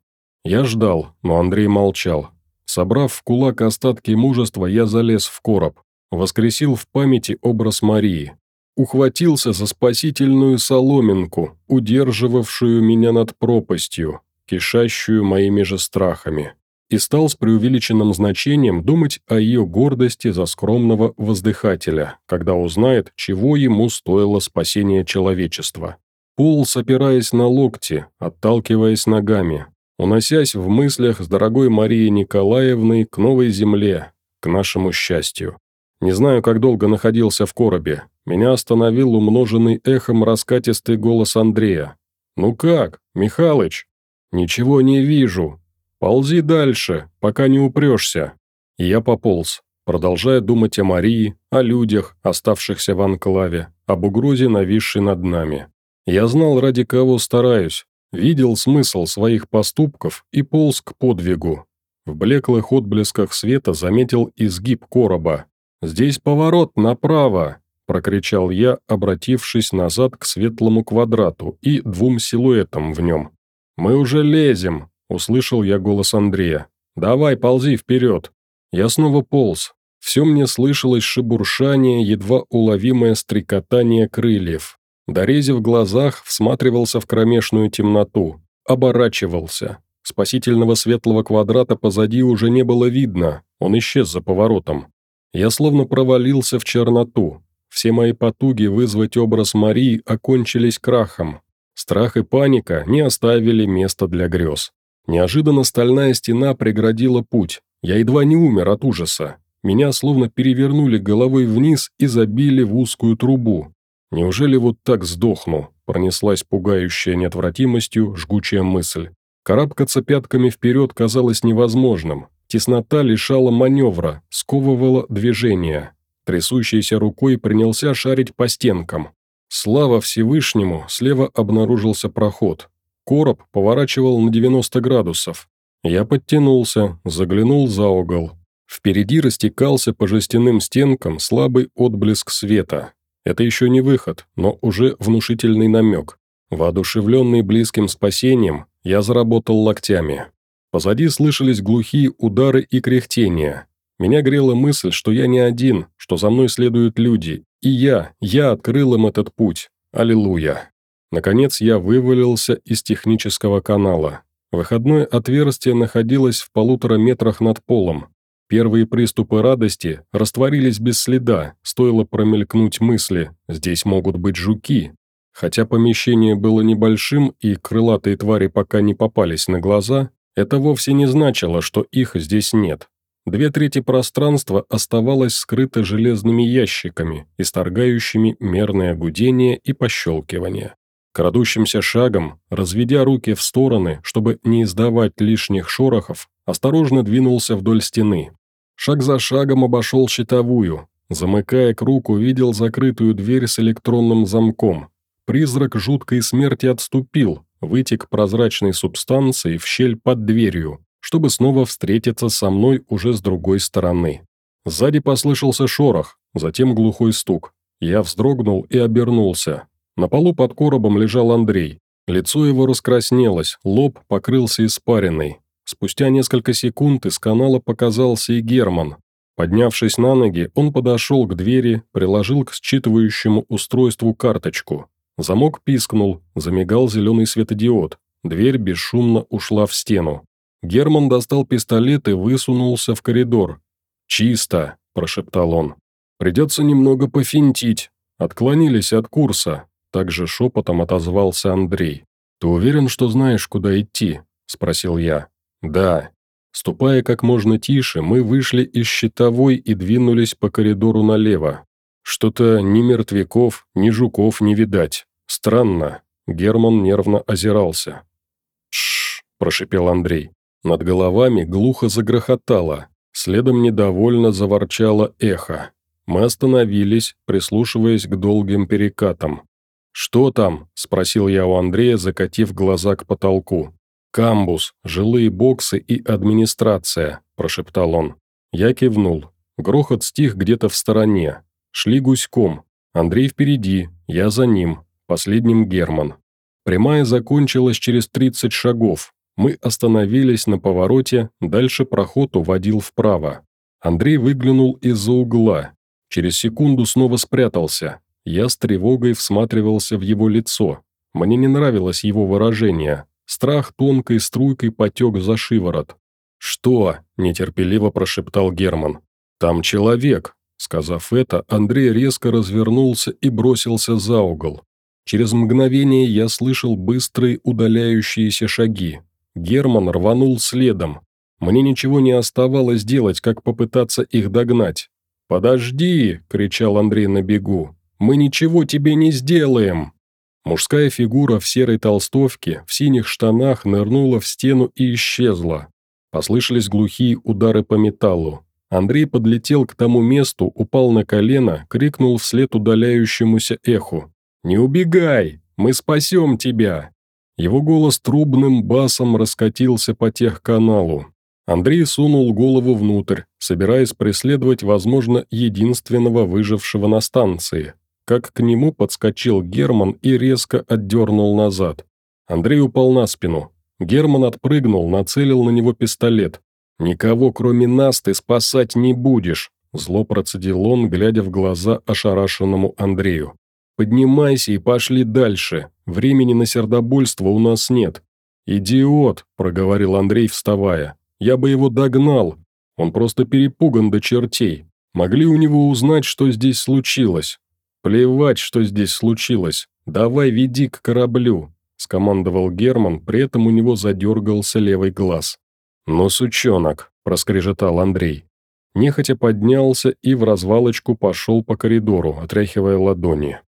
Я ждал, но Андрей молчал. Собрав в кулак остатки мужества, я залез в короб. Воскресил в памяти образ Марии ухватился за спасительную соломинку, удерживавшую меня над пропастью, кишащую моими же страхами, и стал с преувеличенным значением думать о ее гордости за скромного воздыхателя, когда узнает, чего ему стоило спасение человечества. Полз, опираясь на локти, отталкиваясь ногами, уносясь в мыслях с дорогой Марией Николаевной к новой земле, к нашему счастью. Не знаю, как долго находился в коробе. Меня остановил умноженный эхом раскатистый голос Андрея. «Ну как, Михалыч?» «Ничего не вижу. Ползи дальше, пока не упрешься». И я пополз, продолжая думать о Марии, о людях, оставшихся в анклаве, об угрозе, нависшей над нами. Я знал, ради кого стараюсь, видел смысл своих поступков и полз к подвигу. В блеклых отблесках света заметил изгиб короба, «Здесь поворот направо!» – прокричал я, обратившись назад к светлому квадрату и двум силуэтам в нем. «Мы уже лезем!» – услышал я голос Андрея. «Давай, ползи вперед!» Я снова полз. Все мне слышалось шебуршание, едва уловимое стрекотание крыльев. Дорезив глазах, всматривался в кромешную темноту. Оборачивался. Спасительного светлого квадрата позади уже не было видно, он исчез за поворотом. Я словно провалился в черноту. Все мои потуги вызвать образ Марии окончились крахом. Страх и паника не оставили места для грез. Неожиданно стальная стена преградила путь. Я едва не умер от ужаса. Меня словно перевернули головой вниз и забили в узкую трубу. Неужели вот так сдохну? Пронеслась пугающая неотвратимостью жгучая мысль. Карабкаться пятками вперед казалось невозможным. Теснота лишала маневра, сковывала движение. Трясущейся рукой принялся шарить по стенкам. Слава Всевышнему, слева обнаружился проход. Короб поворачивал на 90 градусов. Я подтянулся, заглянул за угол. Впереди растекался по жестяным стенкам слабый отблеск света. Это еще не выход, но уже внушительный намек. Воодушевленный близким спасением, я заработал локтями. Позади слышались глухие удары и кряхтения. Меня грела мысль, что я не один, что за мной следуют люди, и я, я открыл им этот путь. Аллилуйя. Наконец я вывалился из технического канала. Выходное отверстие находилось в полутора метрах над полом. Первые приступы радости растворились без следа, стоило промелькнуть мысли «здесь могут быть жуки». Хотя помещение было небольшим и крылатые твари пока не попались на глаза, это вовсе не значило, что их здесь нет. Две трети пространства оставалось скрыто железными ящиками, исторгающими мерное гудение и пощелкивание. Крадущимся шагом, разведя руки в стороны, чтобы не издавать лишних шорохов, осторожно двинулся вдоль стены. Шаг за шагом обошел щитовую. Замыкая круг, увидел закрытую дверь с электронным замком. Призрак жуткой смерти отступил, вытек прозрачной субстанцией в щель под дверью, чтобы снова встретиться со мной уже с другой стороны. Сзади послышался шорох, затем глухой стук. Я вздрогнул и обернулся. На полу под коробом лежал Андрей. Лицо его раскраснелось, лоб покрылся испариной. Спустя несколько секунд из канала показался и Герман. Поднявшись на ноги, он подошел к двери, приложил к считывающему устройству карточку. Замок пискнул, замигал зеленый светодиод. Дверь бесшумно ушла в стену. Герман достал пистолет и высунулся в коридор. «Чисто», – прошептал он. «Придется немного пофинтить. Отклонились от курса», – также шепотом отозвался Андрей. «Ты уверен, что знаешь, куда идти?» – спросил я. «Да». Ступая как можно тише, мы вышли из щитовой и двинулись по коридору налево. Что-то ни мертвяков, ни жуков не видать. Странно. Герман нервно озирался. «Тш!» – прошипел Андрей. Над головами глухо загрохотало, следом недовольно заворчало эхо. Мы остановились, прислушиваясь к долгим перекатам. «Что там?» – спросил я у Андрея, закатив глаза к потолку. «Камбус, жилые боксы и администрация», – прошептал он. Я кивнул. Грохот стих где-то в стороне. Шли гуськом. Андрей впереди, я за ним, последним Герман. Прямая закончилась через 30 шагов, мы остановились на повороте, дальше проход уводил вправо. Андрей выглянул из-за угла. Через секунду снова спрятался. Я с тревогой всматривался в его лицо. Мне не нравилось его выражение. Страх тонкой струйкой потек за шиворот. «Что?» – нетерпеливо прошептал Герман. «Там человек». Сказав это, Андрей резко развернулся и бросился за угол. Через мгновение я слышал быстрые удаляющиеся шаги. Герман рванул следом. Мне ничего не оставалось делать, как попытаться их догнать. «Подожди!» – кричал Андрей на бегу. «Мы ничего тебе не сделаем!» Мужская фигура в серой толстовке, в синих штанах нырнула в стену и исчезла. Послышались глухие удары по металлу. Андрей подлетел к тому месту, упал на колено, крикнул вслед удаляющемуся эху. «Не убегай! Мы спасем тебя!» Его голос трубным басом раскатился по техканалу. Андрей сунул голову внутрь, собираясь преследовать, возможно, единственного выжившего на станции. Как к нему подскочил Герман и резко отдернул назад. Андрей упал на спину. Герман отпрыгнул, нацелил на него пистолет. «Никого, кроме нас, ты спасать не будешь», зло процедил он, глядя в глаза ошарашенному Андрею. «Поднимайся и пошли дальше. Времени на сердобольство у нас нет». «Идиот», – проговорил Андрей, вставая. «Я бы его догнал. Он просто перепуган до чертей. Могли у него узнать, что здесь случилось. Плевать, что здесь случилось. Давай веди к кораблю. скомандовал Герман, при этом у него задергался левый глаз. «Ну, сучонок», – проскрежетал Андрей. Нехотя поднялся и в развалочку пошел по коридору, отряхивая ладони.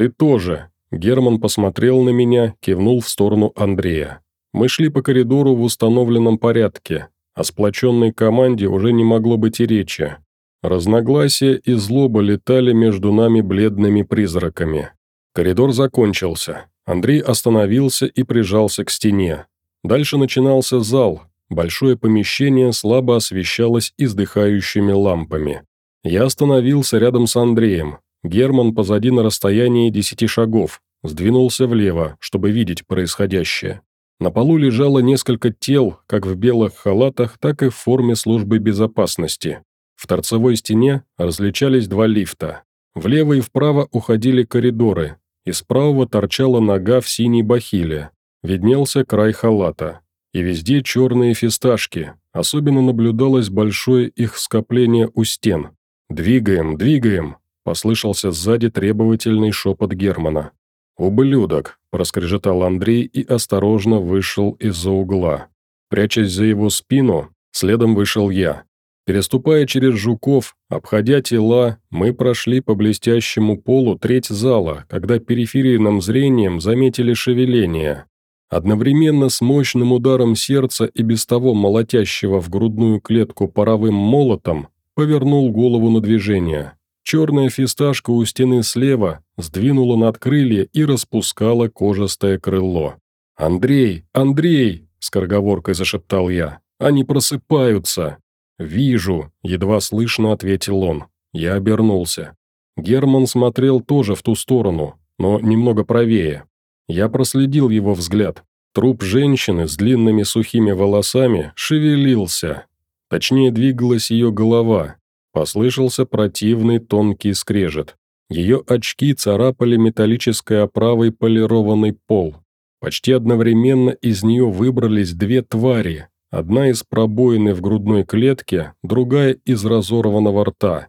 «Ты тоже!» Герман посмотрел на меня, кивнул в сторону Андрея. Мы шли по коридору в установленном порядке. О сплоченной команде уже не могло быть и речи. Разногласия и злоба летали между нами бледными призраками. Коридор закончился. Андрей остановился и прижался к стене. Дальше начинался зал. Большое помещение слабо освещалось издыхающими лампами. Я остановился рядом с Андреем. Герман позади на расстоянии десяти шагов. Сдвинулся влево, чтобы видеть происходящее. На полу лежало несколько тел, как в белых халатах, так и в форме службы безопасности. В торцевой стене различались два лифта. Влево и вправо уходили коридоры. Из правого торчала нога в синей бахиле. Виднелся край халата. И везде черные фисташки. Особенно наблюдалось большое их скопление у стен. «Двигаем, двигаем!» – послышался сзади требовательный шепот Германа. «Ублюдок!» – проскрежетал Андрей и осторожно вышел из-за угла. Прячась за его спину, следом вышел я. Переступая через жуков, обходя тела, мы прошли по блестящему полу треть зала, когда периферийным зрением заметили шевеление. Одновременно с мощным ударом сердца и без того молотящего в грудную клетку паровым молотом повернул голову на движение. Черная фисташка у стены слева сдвинула над крылья и распускала кожистое крыло. «Андрей! Андрей!» – скороговоркой зашептал я. «Они просыпаются!» «Вижу», — едва слышно ответил он. Я обернулся. Герман смотрел тоже в ту сторону, но немного правее. Я проследил его взгляд. Труп женщины с длинными сухими волосами шевелился. Точнее, двигалась ее голова. Послышался противный тонкий скрежет. Ее очки царапали металлической оправой полированный пол. Почти одновременно из нее выбрались две твари, Одна из пробоины в грудной клетке, другая из разорванного рта.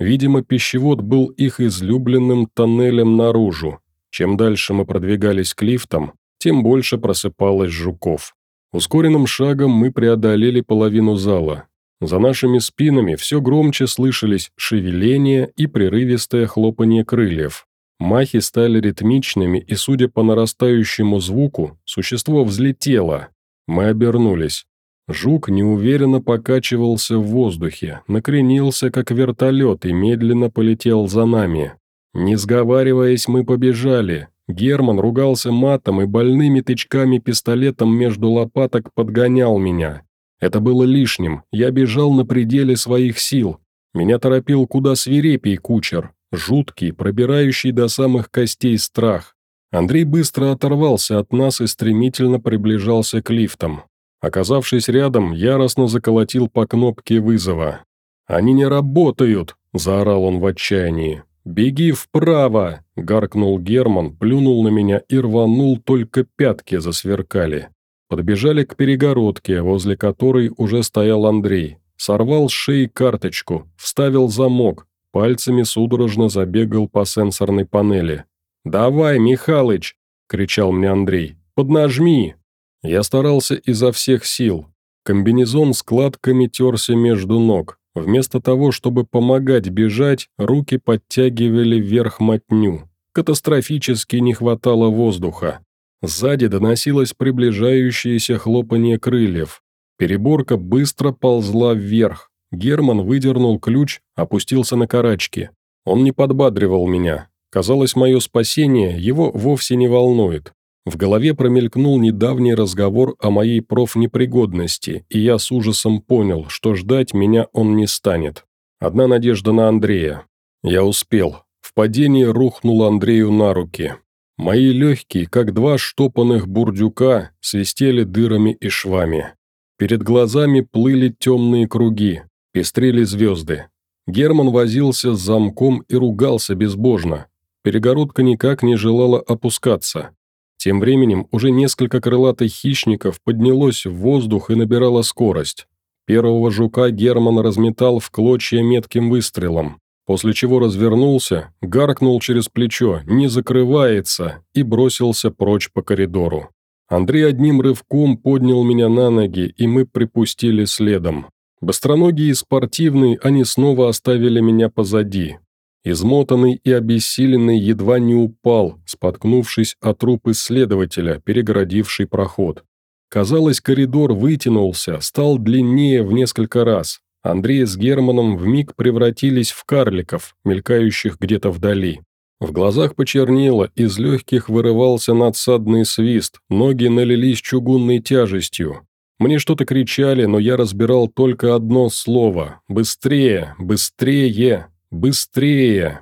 Видимо, пищевод был их излюбленным тоннелем наружу. Чем дальше мы продвигались к лифтам, тем больше просыпалось жуков. Ускоренным шагом мы преодолели половину зала. За нашими спинами все громче слышались шевеление и прерывистое хлопанье крыльев. Махи стали ритмичными, и, судя по нарастающему звуку, существо взлетело. Мы обернулись. Жук неуверенно покачивался в воздухе, накренился, как вертолет, и медленно полетел за нами. Не сговариваясь, мы побежали. Герман ругался матом и больными тычками пистолетом между лопаток подгонял меня. Это было лишним, я бежал на пределе своих сил. Меня торопил куда свирепей кучер, жуткий, пробирающий до самых костей страх. Андрей быстро оторвался от нас и стремительно приближался к лифтам. Оказавшись рядом, яростно заколотил по кнопке вызова. «Они не работают!» – заорал он в отчаянии. «Беги вправо!» – гаркнул Герман, плюнул на меня и рванул, только пятки засверкали. Подбежали к перегородке, возле которой уже стоял Андрей. Сорвал с шеи карточку, вставил замок, пальцами судорожно забегал по сенсорной панели. «Давай, Михалыч!» – кричал мне Андрей. «Поднажми!» Я старался изо всех сил. Комбинезон складками терся между ног. Вместо того, чтобы помогать бежать, руки подтягивали вверх мотню. Катастрофически не хватало воздуха. Сзади доносилось приближающееся хлопанье крыльев. Переборка быстро ползла вверх. Герман выдернул ключ, опустился на карачки. Он не подбадривал меня. Казалось, мое спасение его вовсе не волнует. В голове промелькнул недавний разговор о моей профнепригодности, и я с ужасом понял, что ждать меня он не станет. Одна надежда на Андрея. Я успел. В падении рухнул Андрею на руки. Мои легкие, как два штопанных бурдюка, свистели дырами и швами. Перед глазами плыли темные круги, пестрели звезды. Герман возился с замком и ругался безбожно. Перегородка никак не желала опускаться. Тем временем уже несколько крылатых хищников поднялось в воздух и набирало скорость. Первого жука Герман разметал в клочья метким выстрелом. После чего развернулся, гаркнул через плечо «Не закрывается!» и бросился прочь по коридору. Андрей одним рывком поднял меня на ноги, и мы припустили следом. Быстроногие и спортивные, они снова оставили меня позади. Измотанный и обессиленный едва не упал, споткнувшись о труп исследователя, перегородивший проход. Казалось, коридор вытянулся, стал длиннее в несколько раз. Андрей с Германом вмиг превратились в карликов, мелькающих где-то вдали. В глазах почернело, из легких вырывался надсадный свист, ноги налились чугунной тяжестью. Мне что-то кричали, но я разбирал только одно слово «Быстрее! Быстрее! Быстрее!»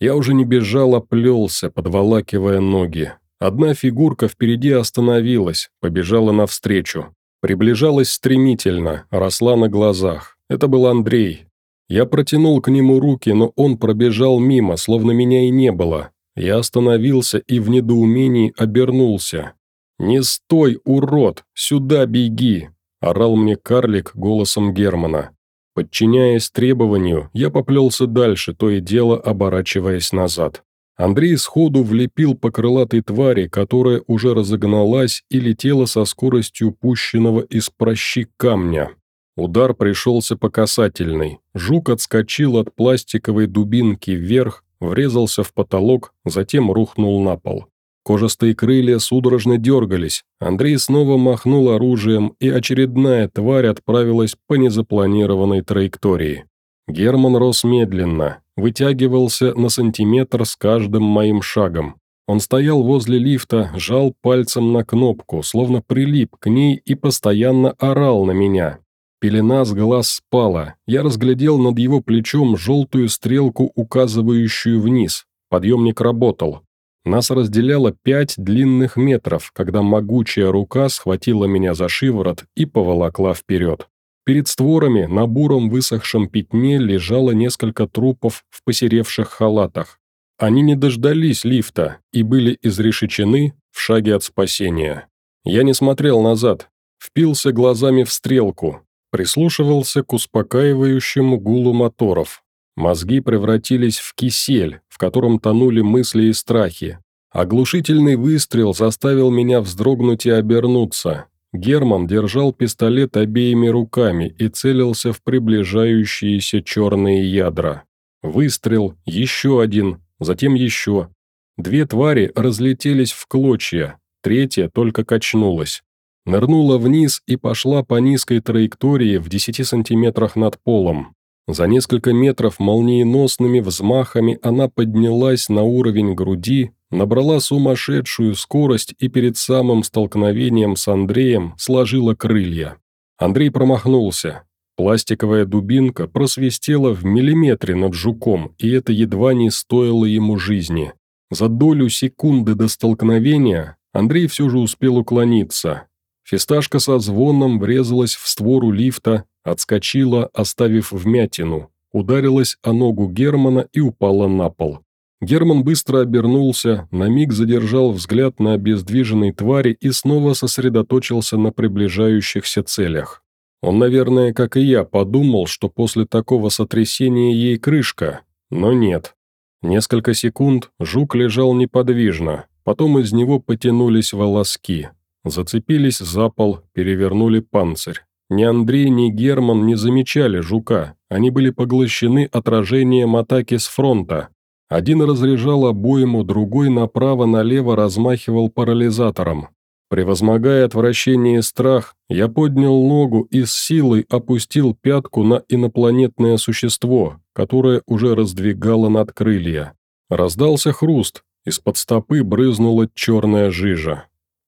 Я уже не бежал, а плелся, подволакивая ноги. Одна фигурка впереди остановилась, побежала навстречу. Приближалась стремительно, росла на глазах. Это был Андрей, я протянул к нему руки, но он пробежал мимо, словно меня и не было. Я остановился и в недоумении обернулся. «Не стой, урод! Сюда беги!» – орал мне карлик голосом Германа. Подчиняясь требованию, я поплелся дальше, то и дело оборачиваясь назад. Андрей сходу влепил по крылатой твари, которая уже разогналась и летела со скоростью пущенного из прощи камня. Удар пришелся по касательной. Жук отскочил от пластиковой дубинки вверх, врезался в потолок, затем рухнул на пол. Кожистые крылья судорожно дергались. Андрей снова махнул оружием, и очередная тварь отправилась по незапланированной траектории. Герман рос медленно, вытягивался на сантиметр с каждым моим шагом. Он стоял возле лифта, жал пальцем на кнопку, словно прилип к ней и постоянно орал на меня. Пелена с глаз спала. Я разглядел над его плечом желтую стрелку, указывающую вниз. Подъемник работал. Нас разделяло пять длинных метров, когда могучая рука схватила меня за шиворот и поволокла вперед. Перед створами на буром высохшем пятне лежало несколько трупов в посеревших халатах. Они не дождались лифта и были изрешечены в шаге от спасения. Я не смотрел назад, впился глазами в стрелку, Прислушивался к успокаивающему гулу моторов. Мозги превратились в кисель, в котором тонули мысли и страхи. Оглушительный выстрел заставил меня вздрогнуть и обернуться. Герман держал пистолет обеими руками и целился в приближающиеся черные ядра. Выстрел, еще один, затем еще. Две твари разлетелись в клочья, третья только качнулась нырнула вниз и пошла по низкой траектории в 10 сантиметрах над полом. За несколько метров молниеносными взмахами она поднялась на уровень груди, набрала сумасшедшую скорость и перед самым столкновением с Андреем сложила крылья. Андрей промахнулся. Пластиковая дубинка просвистела в миллиметре над жуком, и это едва не стоило ему жизни. За долю секунды до столкновения Андрей все же успел уклониться, Фисташка со звоном врезалась в створу лифта, отскочила, оставив вмятину, ударилась о ногу Германа и упала на пол. Герман быстро обернулся, на миг задержал взгляд на обездвиженной твари и снова сосредоточился на приближающихся целях. Он, наверное, как и я, подумал, что после такого сотрясения ей крышка, но нет. Несколько секунд жук лежал неподвижно, потом из него потянулись волоски. Зацепились за пол, перевернули панцирь. Ни Андрей, ни Герман не замечали жука, они были поглощены отражением атаки с фронта. Один разряжал обойму, другой направо-налево размахивал парализатором. Превозмогая отвращение и страх, я поднял ногу и с силой опустил пятку на инопланетное существо, которое уже раздвигало над крылья. Раздался хруст, из-под стопы брызнула черная жижа.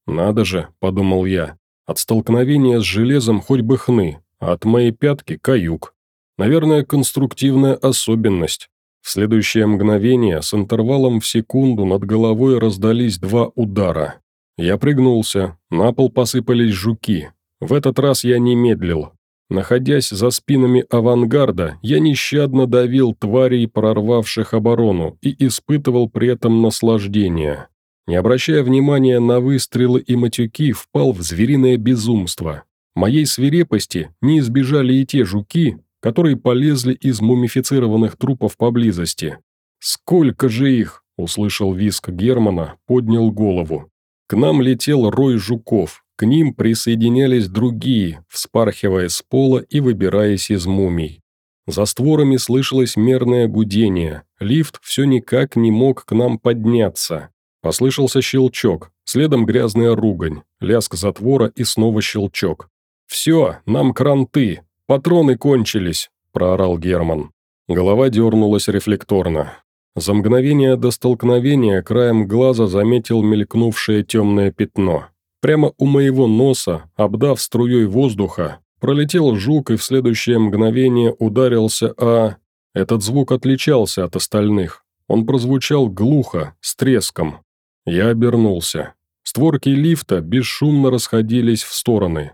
«Надо же», — подумал я, — «от столкновения с железом хоть бы хны, а от моей пятки — каюк. Наверное, конструктивная особенность». В следующее мгновение с интервалом в секунду над головой раздались два удара. Я пригнулся, на пол посыпались жуки. В этот раз я не медлил. Находясь за спинами авангарда, я нещадно давил тварей, прорвавших оборону, и испытывал при этом наслаждение. Не обращая внимания на выстрелы и матюки, впал в звериное безумство. Моей свирепости не избежали и те жуки, которые полезли из мумифицированных трупов поблизости. «Сколько же их!» – услышал виск Германа, поднял голову. К нам летел рой жуков, к ним присоединялись другие, вспархивая с пола и выбираясь из мумий. За створами слышалось мерное гудение, лифт все никак не мог к нам подняться. Послышался щелчок, следом грязная ругань, лязг затвора и снова щелчок. «Все, нам кранты, патроны кончились», – проорал Герман. Голова дернулась рефлекторно. За мгновение до столкновения краем глаза заметил мелькнувшее темное пятно. Прямо у моего носа, обдав струей воздуха, пролетел жук и в следующее мгновение ударился о... Этот звук отличался от остальных. Он прозвучал глухо, с треском. Я обернулся. Створки лифта бесшумно расходились в стороны.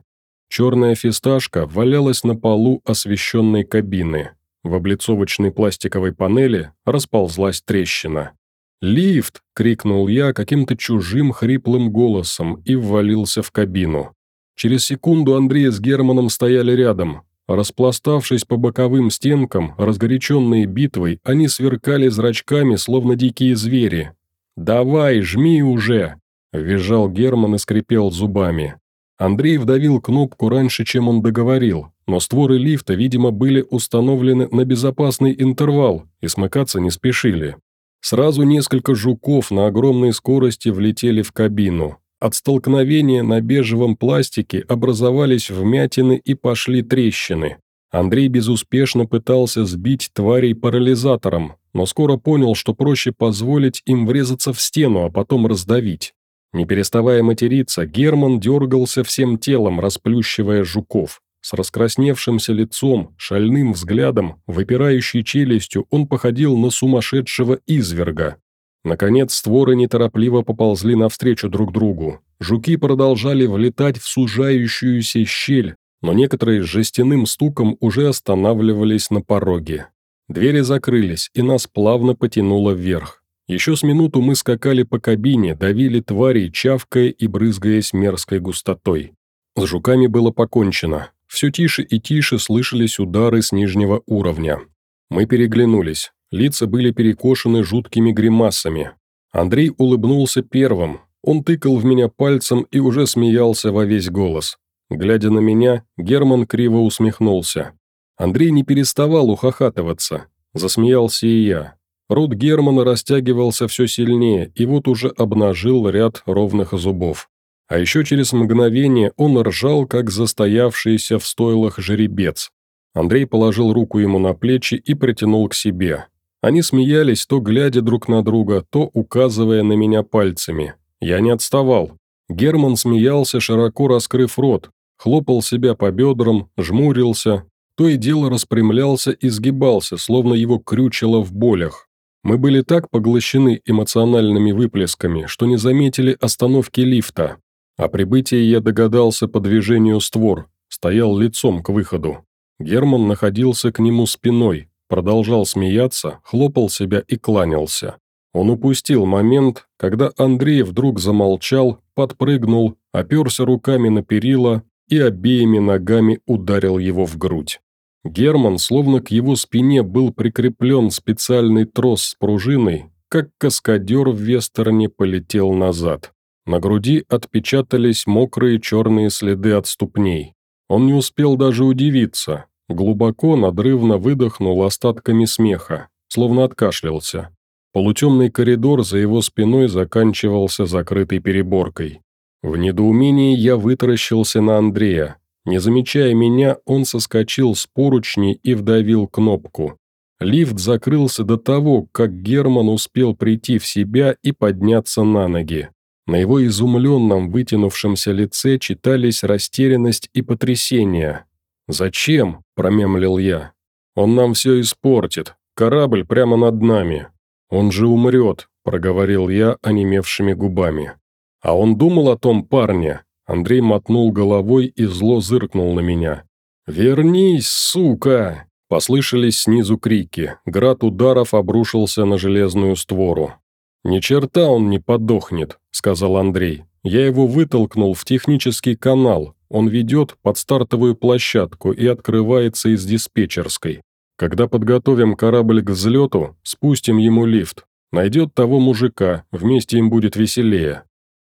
Черная фисташка валялась на полу освещенной кабины. В облицовочной пластиковой панели расползлась трещина. «Лифт!» – крикнул я каким-то чужим хриплым голосом и ввалился в кабину. Через секунду Андрей с Германом стояли рядом. Распластавшись по боковым стенкам, разгоряченные битвой, они сверкали зрачками, словно дикие звери. «Давай, жми уже!» – визжал Герман и скрипел зубами. Андрей вдавил кнопку раньше, чем он договорил, но створы лифта, видимо, были установлены на безопасный интервал и смыкаться не спешили. Сразу несколько жуков на огромной скорости влетели в кабину. От столкновения на бежевом пластике образовались вмятины и пошли трещины. Андрей безуспешно пытался сбить тварей парализатором, но скоро понял, что проще позволить им врезаться в стену, а потом раздавить. Не переставая материться, Герман дергался всем телом, расплющивая жуков. С раскрасневшимся лицом, шальным взглядом, выпирающей челюстью, он походил на сумасшедшего изверга. Наконец, створы неторопливо поползли навстречу друг другу. Жуки продолжали влетать в сужающуюся щель, но некоторые с жестяным стуком уже останавливались на пороге. Двери закрылись, и нас плавно потянуло вверх. Еще с минуту мы скакали по кабине, давили тварей, чавкая и брызгаясь мерзкой густотой. С жуками было покончено. Все тише и тише слышались удары с нижнего уровня. Мы переглянулись. Лица были перекошены жуткими гримасами. Андрей улыбнулся первым. Он тыкал в меня пальцем и уже смеялся во весь голос. Глядя на меня, Герман криво усмехнулся. Андрей не переставал ухахатываться. Засмеялся и я. Рот Германа растягивался все сильнее и вот уже обнажил ряд ровных зубов. А еще через мгновение он ржал, как застоявшийся в стойлах жеребец. Андрей положил руку ему на плечи и притянул к себе. Они смеялись, то глядя друг на друга, то указывая на меня пальцами. Я не отставал. Герман смеялся, широко раскрыв рот, хлопал себя по бедрам, жмурился, то и дело распрямлялся и сгибался, словно его крючило в болях. Мы были так поглощены эмоциональными выплесками, что не заметили остановки лифта. О прибытии я догадался по движению створ, стоял лицом к выходу. Герман находился к нему спиной, продолжал смеяться, хлопал себя и кланялся. Он упустил момент, когда Андрей вдруг замолчал, подпрыгнул, оперся руками на перила и обеими ногами ударил его в грудь. Герман, словно к его спине был прикреплен специальный трос с пружиной, как каскадер в вестерне полетел назад. На груди отпечатались мокрые черные следы от ступней. Он не успел даже удивиться. Глубоко, надрывно выдохнул остатками смеха, словно откашлялся. Полутемный коридор за его спиной заканчивался закрытой переборкой. В недоумении я вытаращился на Андрея. Не замечая меня, он соскочил с поручни и вдавил кнопку. Лифт закрылся до того, как Герман успел прийти в себя и подняться на ноги. На его изумленном, вытянувшемся лице читались растерянность и потрясение. «Зачем?» – промямлил я. «Он нам все испортит. Корабль прямо над нами. Он же умрет», – проговорил я онемевшими губами. «А он думал о том парне?» Андрей мотнул головой и зло зыркнул на меня. «Вернись, сука!» Послышались снизу крики. Град ударов обрушился на железную створу. «Ни черта он не подохнет», — сказал Андрей. «Я его вытолкнул в технический канал. он ведет под стартовую площадку и открывается из диспетчерской. Когда подготовим корабль к взлету, спустим ему лифт. Найдет того мужика, вместе им будет веселее.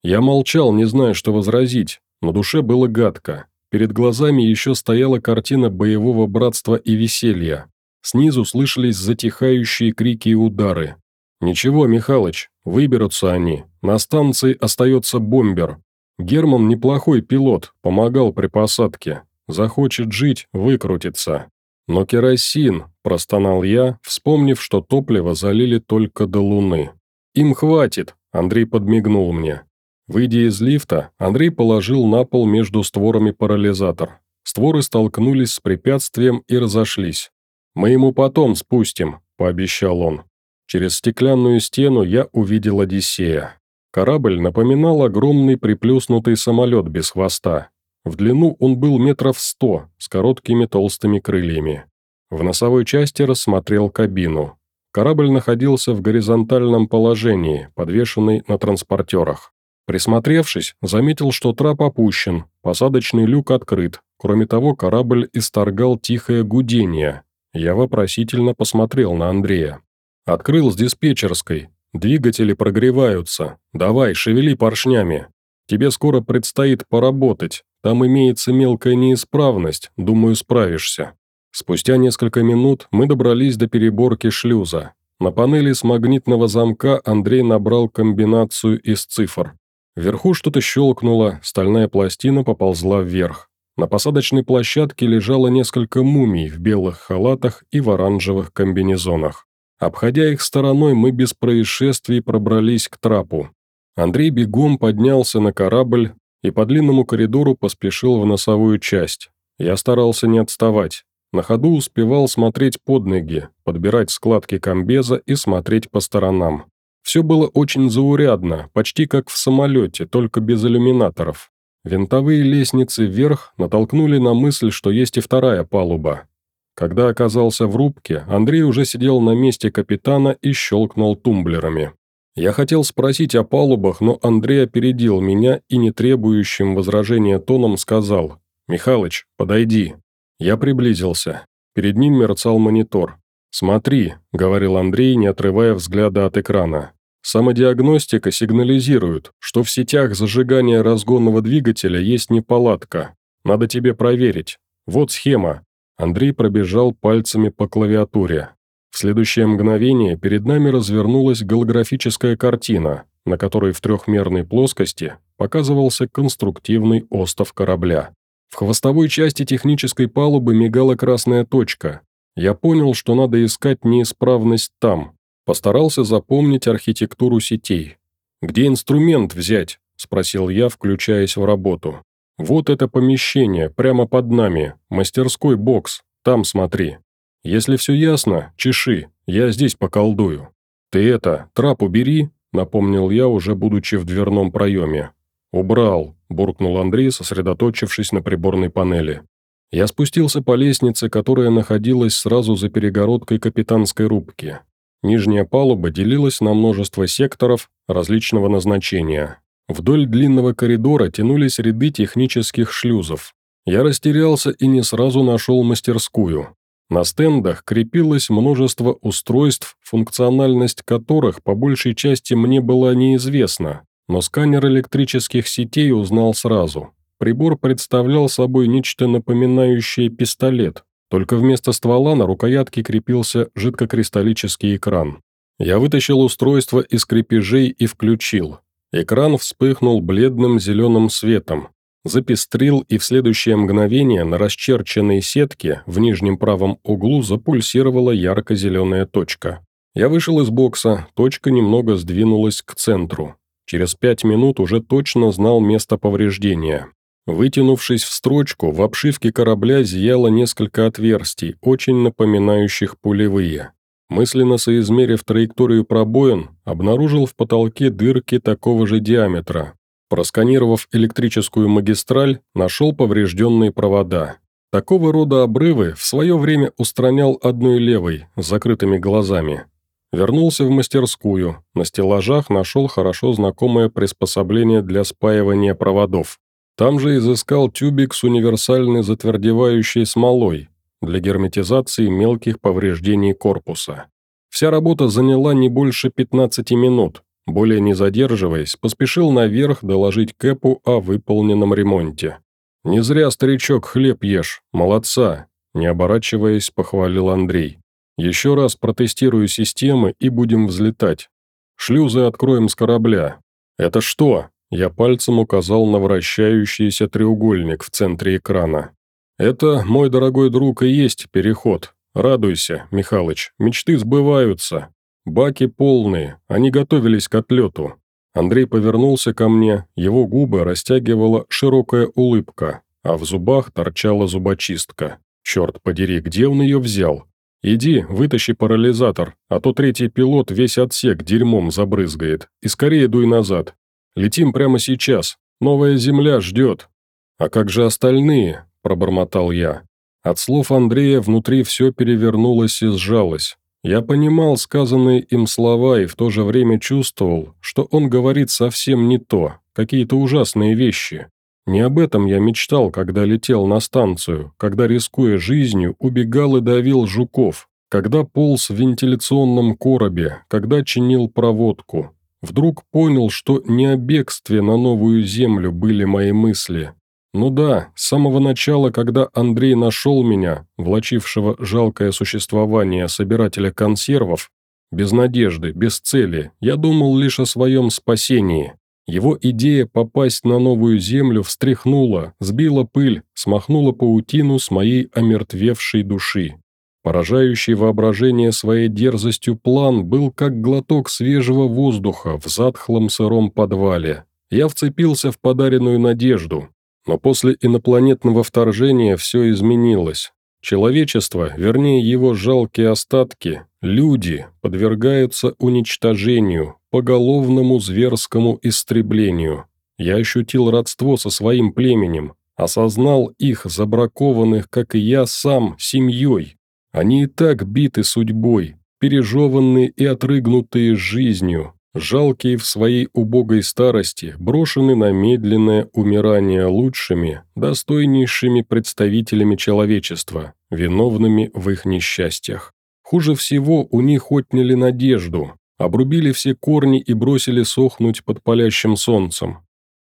Я молчал, не зная, что возразить, но душе было гадко. Перед глазами еще стояла картина боевого братства и веселья. Снизу слышались затихающие крики и удары. «Ничего, Михалыч, выберутся они. На станции остается бомбер. Герман неплохой пилот, помогал при посадке. Захочет жить, выкрутится. Но керосин, простонал я, вспомнив, что топливо залили только до луны. Им хватит, Андрей подмигнул мне. Выйдя из лифта, Андрей положил на пол между створами парализатор. Створы столкнулись с препятствием и разошлись. «Мы ему потом спустим», – пообещал он. Через стеклянную стену я увидел Одиссея. Корабль напоминал огромный приплюснутый самолет без хвоста. В длину он был метров сто, с короткими толстыми крыльями. В носовой части рассмотрел кабину. Корабль находился в горизонтальном положении, подвешенный на транспортерах. Присмотревшись, заметил, что трап опущен, посадочный люк открыт. Кроме того, корабль исторгал тихое гудение. Я вопросительно посмотрел на Андрея. «Открыл с диспетчерской. Двигатели прогреваются. Давай, шевели поршнями. Тебе скоро предстоит поработать. Там имеется мелкая неисправность. Думаю, справишься». Спустя несколько минут мы добрались до переборки шлюза. На панели с магнитного замка Андрей набрал комбинацию из цифр. Вверху что-то щелкнуло, стальная пластина поползла вверх. На посадочной площадке лежало несколько мумий в белых халатах и в оранжевых комбинезонах. Обходя их стороной, мы без происшествий пробрались к трапу. Андрей бегом поднялся на корабль и по длинному коридору поспешил в носовую часть. Я старался не отставать. На ходу успевал смотреть под ноги, подбирать складки комбеза и смотреть по сторонам. Все было очень заурядно, почти как в самолете, только без иллюминаторов. Винтовые лестницы вверх натолкнули на мысль, что есть и вторая палуба. Когда оказался в рубке, Андрей уже сидел на месте капитана и щелкнул тумблерами. Я хотел спросить о палубах, но Андрей опередил меня и не требующим возражения тоном сказал «Михалыч, подойди». Я приблизился. Перед ним мерцал монитор. «Смотри», — говорил Андрей, не отрывая взгляда от экрана. «Самодиагностика сигнализирует, что в сетях зажигания разгонного двигателя есть неполадка. Надо тебе проверить. Вот схема. Андрей пробежал пальцами по клавиатуре. В следующее мгновение перед нами развернулась голографическая картина, на которой в трехмерной плоскости показывался конструктивный остов корабля. В хвостовой части технической палубы мигала красная точка. Я понял, что надо искать неисправность там. Постарался запомнить архитектуру сетей. «Где инструмент взять?» – спросил я, включаясь в работу. «Вот это помещение, прямо под нами, мастерской бокс, там смотри. Если все ясно, чеши, я здесь поколдую. Ты это, трап убери», — напомнил я, уже будучи в дверном проеме. «Убрал», — буркнул Андрей, сосредоточившись на приборной панели. Я спустился по лестнице, которая находилась сразу за перегородкой капитанской рубки. Нижняя палуба делилась на множество секторов различного назначения. Вдоль длинного коридора тянулись ряды технических шлюзов. Я растерялся и не сразу нашел мастерскую. На стендах крепилось множество устройств, функциональность которых по большей части мне была неизвестна, но сканер электрических сетей узнал сразу. Прибор представлял собой нечто напоминающее пистолет, только вместо ствола на рукоятке крепился жидкокристаллический экран. Я вытащил устройство из крепежей и включил. Экран вспыхнул бледным зеленым светом, запестрил и в следующее мгновение на расчерченной сетке в нижнем правом углу запульсировала ярко-зеленая точка. Я вышел из бокса, точка немного сдвинулась к центру. Через пять минут уже точно знал место повреждения. Вытянувшись в строчку, в обшивке корабля зияло несколько отверстий, очень напоминающих пулевые. Мысленно соизмерив траекторию пробоин, обнаружил в потолке дырки такого же диаметра. Просканировав электрическую магистраль, нашел поврежденные провода. Такого рода обрывы в свое время устранял одной левой, с закрытыми глазами. Вернулся в мастерскую, на стеллажах нашел хорошо знакомое приспособление для спаивания проводов. Там же изыскал тюбик с универсальной затвердевающей смолой для герметизации мелких повреждений корпуса. Вся работа заняла не больше 15 минут. Более не задерживаясь, поспешил наверх доложить Кэпу о выполненном ремонте. «Не зря, старичок, хлеб ешь. Молодца!» Не оборачиваясь, похвалил Андрей. «Еще раз протестирую системы и будем взлетать. Шлюзы откроем с корабля. Это что?» Я пальцем указал на вращающийся треугольник в центре экрана. «Это, мой дорогой друг, и есть переход. Радуйся, Михалыч, мечты сбываются. Баки полные, они готовились к отлету». Андрей повернулся ко мне, его губы растягивала широкая улыбка, а в зубах торчала зубочистка. «Черт подери, где он ее взял? Иди, вытащи парализатор, а то третий пилот весь отсек дерьмом забрызгает, и скорее дуй назад, Летим прямо сейчас. Новая земля ждет». «А как же остальные?» – пробормотал я. От слов Андрея внутри все перевернулось и сжалось. Я понимал сказанные им слова и в то же время чувствовал, что он говорит совсем не то, какие-то ужасные вещи. Не об этом я мечтал, когда летел на станцию, когда, рискуя жизнью, убегал и давил жуков, когда полз в вентиляционном коробе, когда чинил проводку. Вдруг понял, что не о бегстве на новую землю были мои мысли. Ну да, с самого начала, когда Андрей нашел меня, влачившего жалкое существование собирателя консервов, без надежды, без цели, я думал лишь о своем спасении. Его идея попасть на новую землю встряхнула, сбила пыль, смахнула паутину с моей омертвевшей души. Поражающий воображение своей дерзостью план был как глоток свежего воздуха в затхлом сыром подвале. Я вцепился в подаренную надежду. Но после инопланетного вторжения все изменилось. Человечество, вернее его жалкие остатки, люди, подвергаются уничтожению, поголовному зверскому истреблению. Я ощутил родство со своим племенем, осознал их, забракованных, как и я сам, семьей, они и так биты судьбой, пережеванные и отрыгнутые жизнью, жалкие в своей убогой старости, брошены на медленное умирание лучшими, достойнейшими представителями человечества, виновными в их несчастьях. Хуже всего у них отняли надежду, обрубили все корни и бросили сохнуть под палящим солнцем.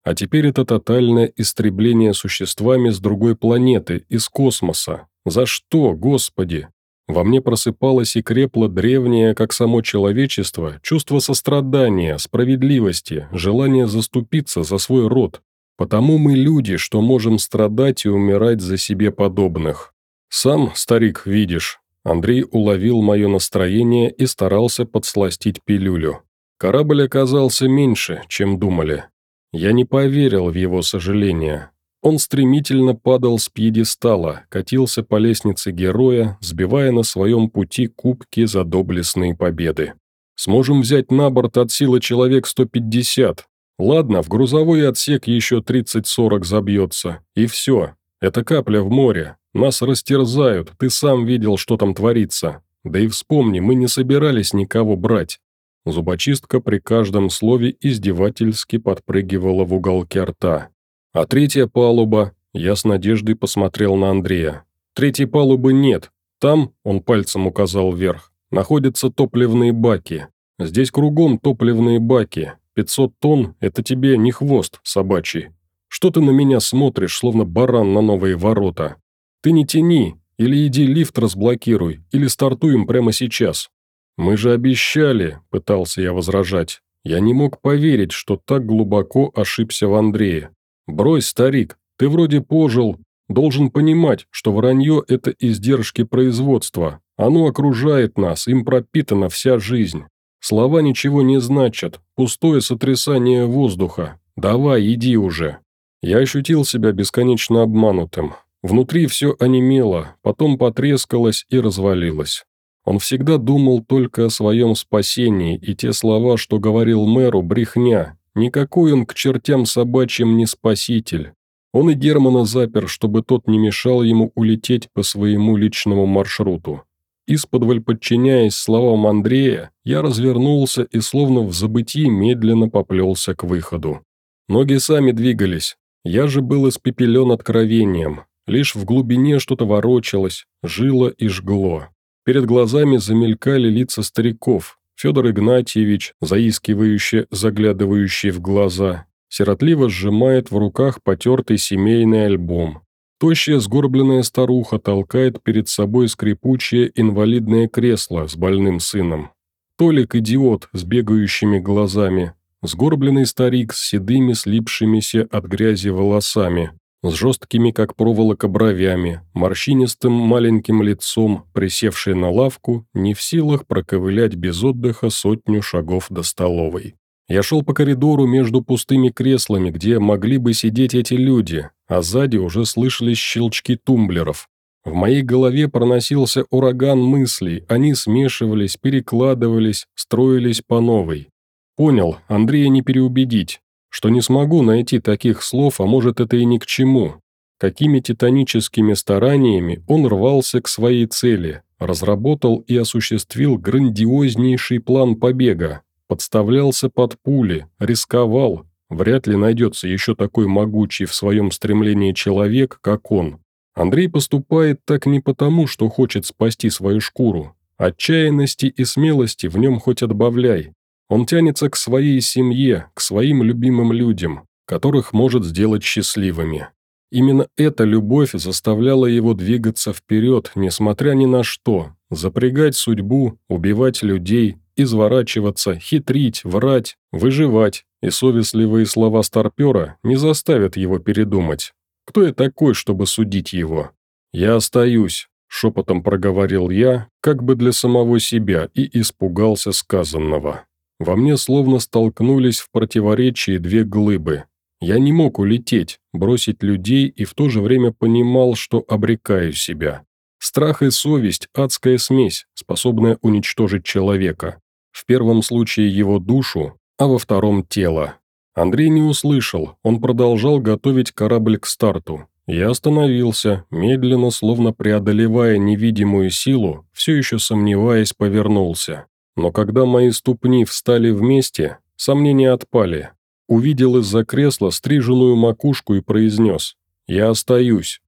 А теперь это тотальное истребление существами с другой планеты, из космоса. За что, Господи? Во мне просыпалось и крепло древнее, как само человечество, чувство сострадания, справедливости, желание заступиться за свой род. Потому мы люди, что можем страдать и умирать за себе подобных. Сам, старик, видишь, Андрей уловил мое настроение и старался подсластить пилюлю. Корабль оказался меньше, чем думали. Я не поверил в его сожаление. Он стремительно падал с пьедестала, катился по лестнице героя, сбивая на своем пути кубки за доблестные победы. «Сможем взять на борт от силы человек 150. Ладно, в грузовой отсек еще 30-40 забьется. И все. Это капля в море. Нас растерзают, ты сам видел, что там творится. Да и вспомни, мы не собирались никого брать». Зубочистка при каждом слове издевательски подпрыгивала в уголке рта. А третья палуба, я с надеждой посмотрел на Андрея. Третьей палубы нет. Там, он пальцем указал вверх, находятся топливные баки. Здесь кругом топливные баки. 500 тонн – это тебе не хвост собачий. Что ты на меня смотришь, словно баран на новые ворота? Ты не тяни, или иди лифт разблокируй, или стартуем прямо сейчас. Мы же обещали, пытался я возражать. Я не мог поверить, что так глубоко ошибся в Андрее. «Брось, старик, ты вроде пожил, должен понимать, что вранье – это издержки производства. Оно окружает нас, им пропитана вся жизнь. Слова ничего не значат, пустое сотрясание воздуха. Давай, иди уже». Я ощутил себя бесконечно обманутым. Внутри все онемело, потом потрескалось и развалилось. Он всегда думал только о своем спасении, и те слова, что говорил мэру, брехня, Никакой он к чертям собачьим не спаситель. Он и Германа запер, чтобы тот не мешал ему улететь по своему личному маршруту. Исподволь подчиняясь словам Андрея, я развернулся и словно в забытии медленно поплелся к выходу. Ноги сами двигались. Я же был испепелен откровением. Лишь в глубине что-то ворочалось, жило и жгло. Перед глазами замелькали лица стариков. Федор Игнатьевич, заискивающе заглядывающий в глаза, сиротливо сжимает в руках потертый семейный альбом. Тощая сгорбленная старуха толкает перед собой скрипучее инвалидное кресло с больным сыном. Толик-идиот с бегающими глазами, сгорбленный старик с седыми слипшимися от грязи волосами, с жесткими, как проволока, бровями, морщинистым маленьким лицом, присевший на лавку, не в силах проковылять без отдыха сотню шагов до столовой. Я шел по коридору между пустыми креслами, где могли бы сидеть эти люди, а сзади уже слышались щелчки тумблеров. В моей голове проносился ураган мыслей, они смешивались, перекладывались, строились по новой. Понял, Андрея не переубедить, что не смогу найти таких слов, а может это и ни к чему. Какими титаническими стараниями он рвался к своей цели, разработал и осуществил грандиознейший план побега, подставлялся под пули, рисковал. Вряд ли найдется еще такой могучий в своем стремлении человек, как он. Андрей поступает так не потому, что хочет спасти свою шкуру. Отчаянности и смелости в нем хоть отбавляй. Он тянется к своей семье, к своим любимым людям, которых может сделать счастливыми. Именно эта любовь заставляла его двигаться вперед, несмотря ни на что, запрягать судьбу, убивать людей, изворачиваться, хитрить, врать, выживать, и совестливые слова старпера не заставят его передумать. Кто я такой, чтобы судить его? Я остаюсь, шепотом проговорил я, как бы для самого себя, и испугался сказанного. Во мне словно столкнулись в противоречии две глыбы. Я не мог улететь, бросить людей и в то же время понимал, что обрекаю себя. Страх и совесть – адская смесь, способная уничтожить человека. В первом случае его душу, а во втором – тело. Андрей не услышал, он продолжал готовить корабль к старту. Я остановился, медленно, словно преодолевая невидимую силу, все еще сомневаясь, повернулся. Но когда мои ступни встали вместе, сомнения отпали. Увидел из-за кресла стриженную макушку и произнес «Я остаюсь».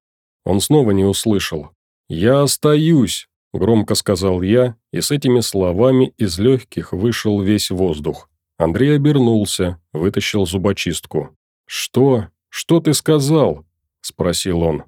Он снова не услышал. «Я остаюсь», — громко сказал я, и с этими словами из легких вышел весь воздух. Андрей обернулся, вытащил зубочистку. «Что? Что ты сказал?» – спросил он.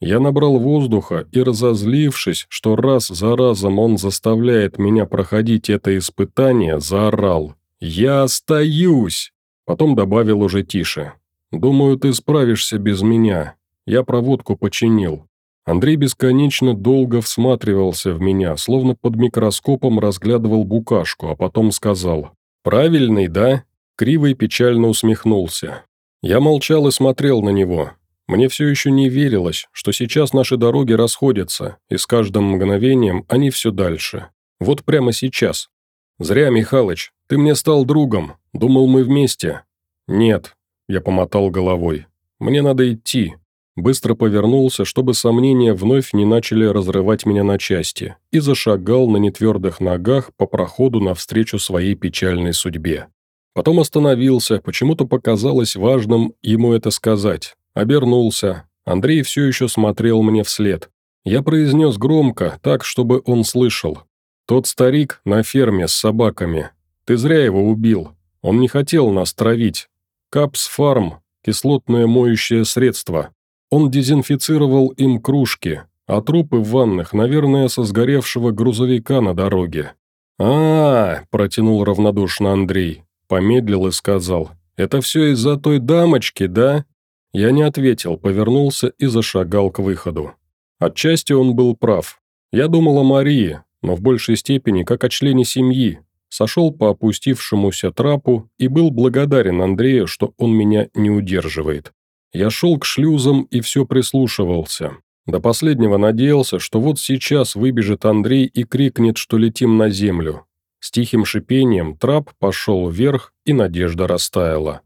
Я набрал воздуха и, разозлившись, что раз за разом он заставляет меня проходить это испытание, заорал. «Я остаюсь!» Потом добавил уже тише. «Думаю, ты справишься без меня. Я проводку починил». Андрей бесконечно долго всматривался в меня, словно под микроскопом разглядывал букашку, а потом сказал. «Правильный, да?» Кривый печально усмехнулся. Я молчал и смотрел на него, мне все еще не верилось, что сейчас наши дороги расходятся, и с каждым мгновением они все дальше. Вот прямо сейчас. Зря, Михалыч, ты мне стал другом. Думал, мы вместе. Нет, я помотал головой. Мне надо идти. Быстро повернулся, чтобы сомнения вновь не начали разрывать меня на части, и зашагал на нетвердых ногах по проходу навстречу своей печальной судьбе. Потом остановился, почему-то показалось важным ему это сказать, Обернулся. Андрей все еще смотрел мне вслед. Я произнес громко, так, чтобы он слышал. «Тот старик на ферме с собаками. Ты зря его убил. Он не хотел нас травить. Капс Фарм, кислотное моющее средство. Он дезинфицировал им кружки, а трупы в ваннах, наверное, со сгоревшего грузовика на дороге». А, -а, -а протянул равнодушно Андрей, помедлил и сказал. «Это все из-за той дамочки, да? Я не ответил, повернулся и зашагал к выходу. Отчасти он был прав. Я думал о Марии, но в большей степени как о члене семьи. Сошел по опустившемуся трапу и был благодарен Андрею, что он меня не удерживает. Я шел к шлюзам и все прислушивался. До последнего надеялся, что вот сейчас выбежит Андрей и крикнет, что летим на землю. С тихим шипением трап пошел вверх, и надежда растаяла.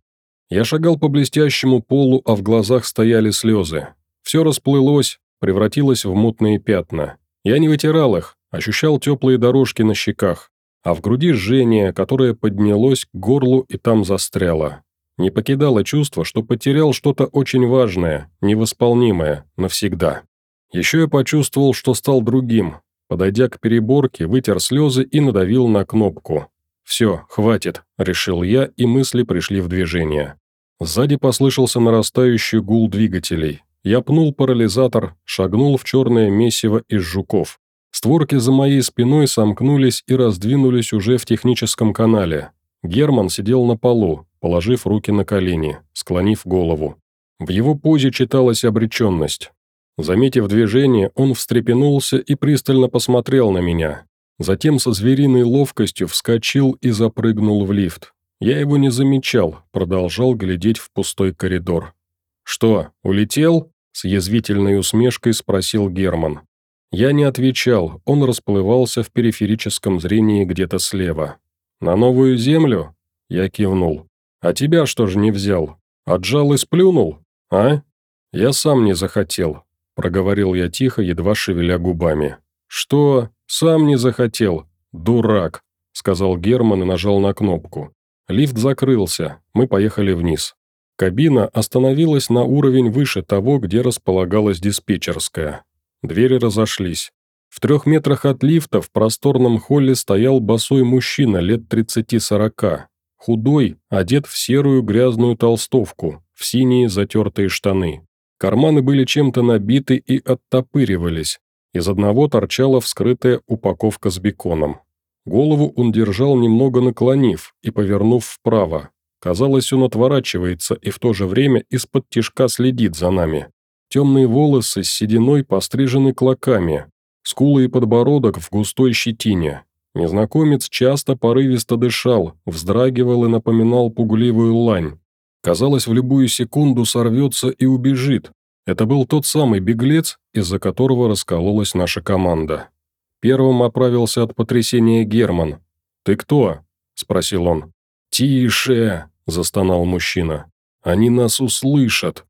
Я шагал по блестящему полу, а в глазах стояли слезы. Все расплылось, превратилось в мутные пятна. Я не вытирал их, ощущал теплые дорожки на щеках, а в груди жжение, которое поднялось к горлу и там застряло. Не покидало чувство, что потерял что-то очень важное, невосполнимое, навсегда. Еще я почувствовал, что стал другим. Подойдя к переборке, вытер слезы и надавил на кнопку. «Все, хватит», – решил я, и мысли пришли в движение. Сзади послышался нарастающий гул двигателей. Я пнул парализатор, шагнул в черное месиво из жуков. Створки за моей спиной сомкнулись и раздвинулись уже в техническом канале. Герман сидел на полу, положив руки на колени, склонив голову. В его позе читалась обреченность. Заметив движение, он встрепенулся и пристально посмотрел на меня. Затем со звериной ловкостью вскочил и запрыгнул в лифт. Я его не замечал, продолжал глядеть в пустой коридор. «Что, улетел?» – с язвительной усмешкой спросил Герман. Я не отвечал, он расплывался в периферическом зрении где-то слева. «На новую землю?» – я кивнул. «А тебя что же не взял? Отжал и сплюнул? А?» «Я сам не захотел», – проговорил я тихо, едва шевеля губами. «Что? Сам не захотел? Дурак», – сказал Герман и нажал на кнопку. Лифт закрылся, мы поехали вниз. Кабина остановилась на уровень выше того, где располагалась диспетчерская. Двери разошлись. В трех метрах от лифта в просторном холле стоял босой мужчина лет 30-40. Худой, одет в серую грязную толстовку, в синие затертые штаны. Карманы были чем-то набиты и оттопыривались. Из одного торчала вскрытая упаковка с беконом. Голову он держал немного наклонив и повернув вправо. Казалось, он отворачивается и в то же время из-под тишка следит за нами. Темные волосы с сединой пострижены клоками, скулы и подбородок в густой щетине. Незнакомец часто порывисто дышал, вздрагивал и напоминал пугливую лань. Казалось, в любую секунду сорвется и убежит. Это был тот самый беглец, из-за которого раскололась наша команда. Первым оправился от потрясения Герман. «Ты кто?» – спросил он. «Тише!» – застонал мужчина. «Они нас услышат!»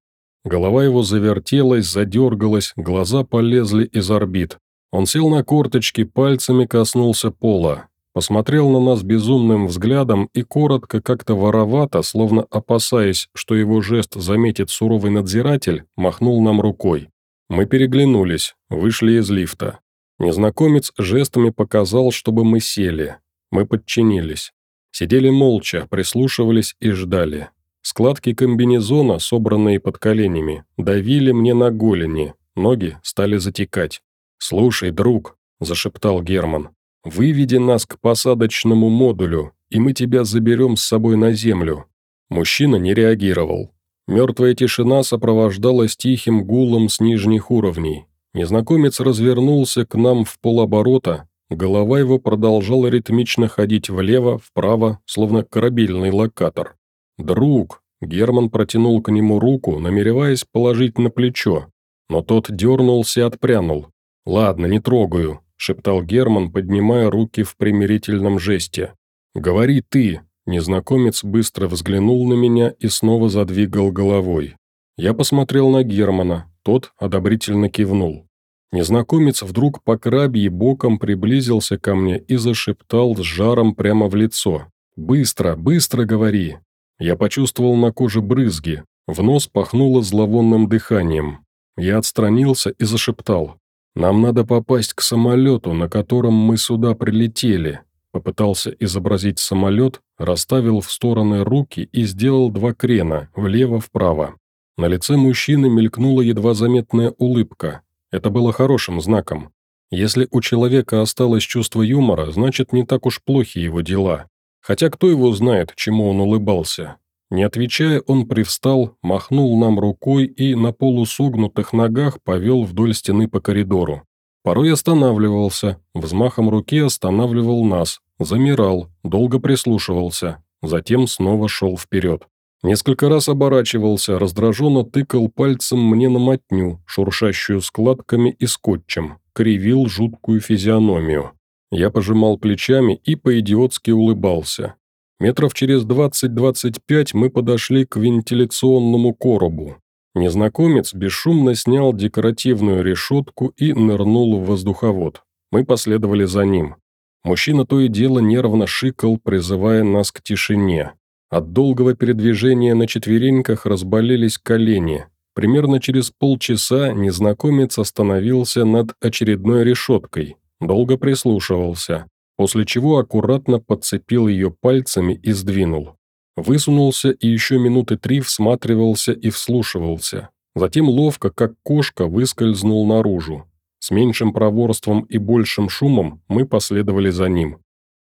Голова его завертелась, задергалась, глаза полезли из орбит. Он сел на корточки, пальцами коснулся пола. Посмотрел на нас безумным взглядом и коротко, как-то воровато, словно опасаясь, что его жест заметит суровый надзиратель, махнул нам рукой. Мы переглянулись, вышли из лифта. Незнакомец жестами показал, чтобы мы сели. Мы подчинились. Сидели молча, прислушивались и ждали. Складки комбинезона, собранные под коленями, давили мне на голени, ноги стали затекать. «Слушай, друг», – зашептал Герман, – «выведи нас к посадочному модулю, и мы тебя заберем с собой на землю». Мужчина не реагировал. Мертвая тишина сопровождалась тихим гулом с нижних уровней. Незнакомец развернулся к нам в полоборота, голова его продолжала ритмично ходить влево, вправо, словно корабельный локатор. «Друг!» – Герман протянул к нему руку, намереваясь положить на плечо, но тот дернулся и отпрянул. «Ладно, не трогаю», – шептал Герман, поднимая руки в примирительном жесте. «Говори ты!» – незнакомец быстро взглянул на меня и снова задвигал головой. Я посмотрел на Германа, тот одобрительно кивнул. Незнакомец вдруг по крабье боком приблизился ко мне и зашептал с жаром прямо в лицо. «Быстро, быстро говори!» Я почувствовал на коже брызги, в нос пахнуло зловонным дыханием. Я отстранился и зашептал. «Нам надо попасть к самолету, на котором мы сюда прилетели». Попытался изобразить самолет, расставил в стороны руки и сделал два крена, влево-вправо. На лице мужчины мелькнула едва заметная улыбка. Это было хорошим знаком. Если у человека осталось чувство юмора, значит, не так уж плохи его дела. Хотя кто его знает, чему он улыбался. Не отвечая, он привстал, махнул нам рукой и на полусогнутых ногах повел вдоль стены по коридору. Порой останавливался, взмахом руки останавливал нас, замирал, долго прислушивался, затем снова шел вперед. Несколько раз оборачивался, раздраженно тыкал пальцем мне на мотню, шуршащую складками и скотчем, кривил жуткую физиономию. Я пожимал плечами и по-идиотски улыбался. Метров через 20-25 мы подошли к вентиляционному коробу. Незнакомец бесшумно снял декоративную решетку и нырнул в воздуховод. Мы последовали за ним. Мужчина то и дело нервно шикал, призывая нас к тишине. От долгого передвижения на четвереньках разболелись колени. Примерно через полчаса незнакомец остановился над очередной решеткой, долго прислушивался, после чего аккуратно подцепил ее пальцами и сдвинул. Высунулся и еще минуты три всматривался и вслушивался. Затем ловко, как кошка, выскользнул наружу. С меньшим проворством и большим шумом мы последовали за ним.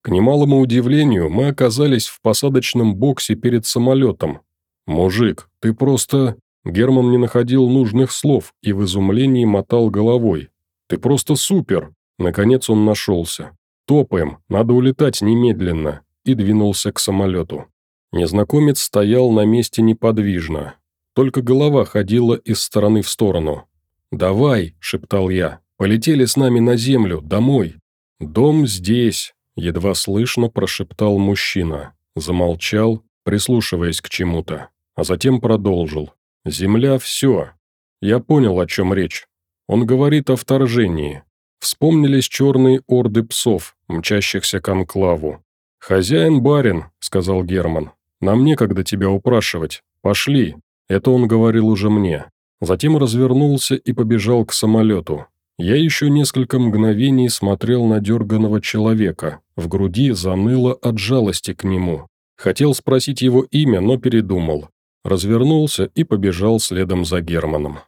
К немалому удивлению, мы оказались в посадочном боксе перед самолетом. «Мужик, ты просто...» Герман не находил нужных слов и в изумлении мотал головой. «Ты просто супер!» Наконец он нашелся. «Топаем, надо улетать немедленно!» и двинулся к самолету. Незнакомец стоял на месте неподвижно. Только голова ходила из стороны в сторону. «Давай!» – шептал я. «Полетели с нами на землю, домой!» «Дом здесь!» – едва слышно прошептал мужчина. Замолчал, прислушиваясь к чему-то, а затем продолжил. «Земля – все!» Я понял, о чем речь. Он говорит о вторжении. Вспомнились черные орды псов, мчащихся к анклаву. «Хозяин-барин», – сказал Герман. «Нам некогда тебя упрашивать. Пошли». Это он говорил уже мне. Затем развернулся и побежал к самолету. Я еще несколько мгновений смотрел на дерганого человека. В груди заныло от жалости к нему. Хотел спросить его имя, но передумал. Развернулся и побежал следом за Германом.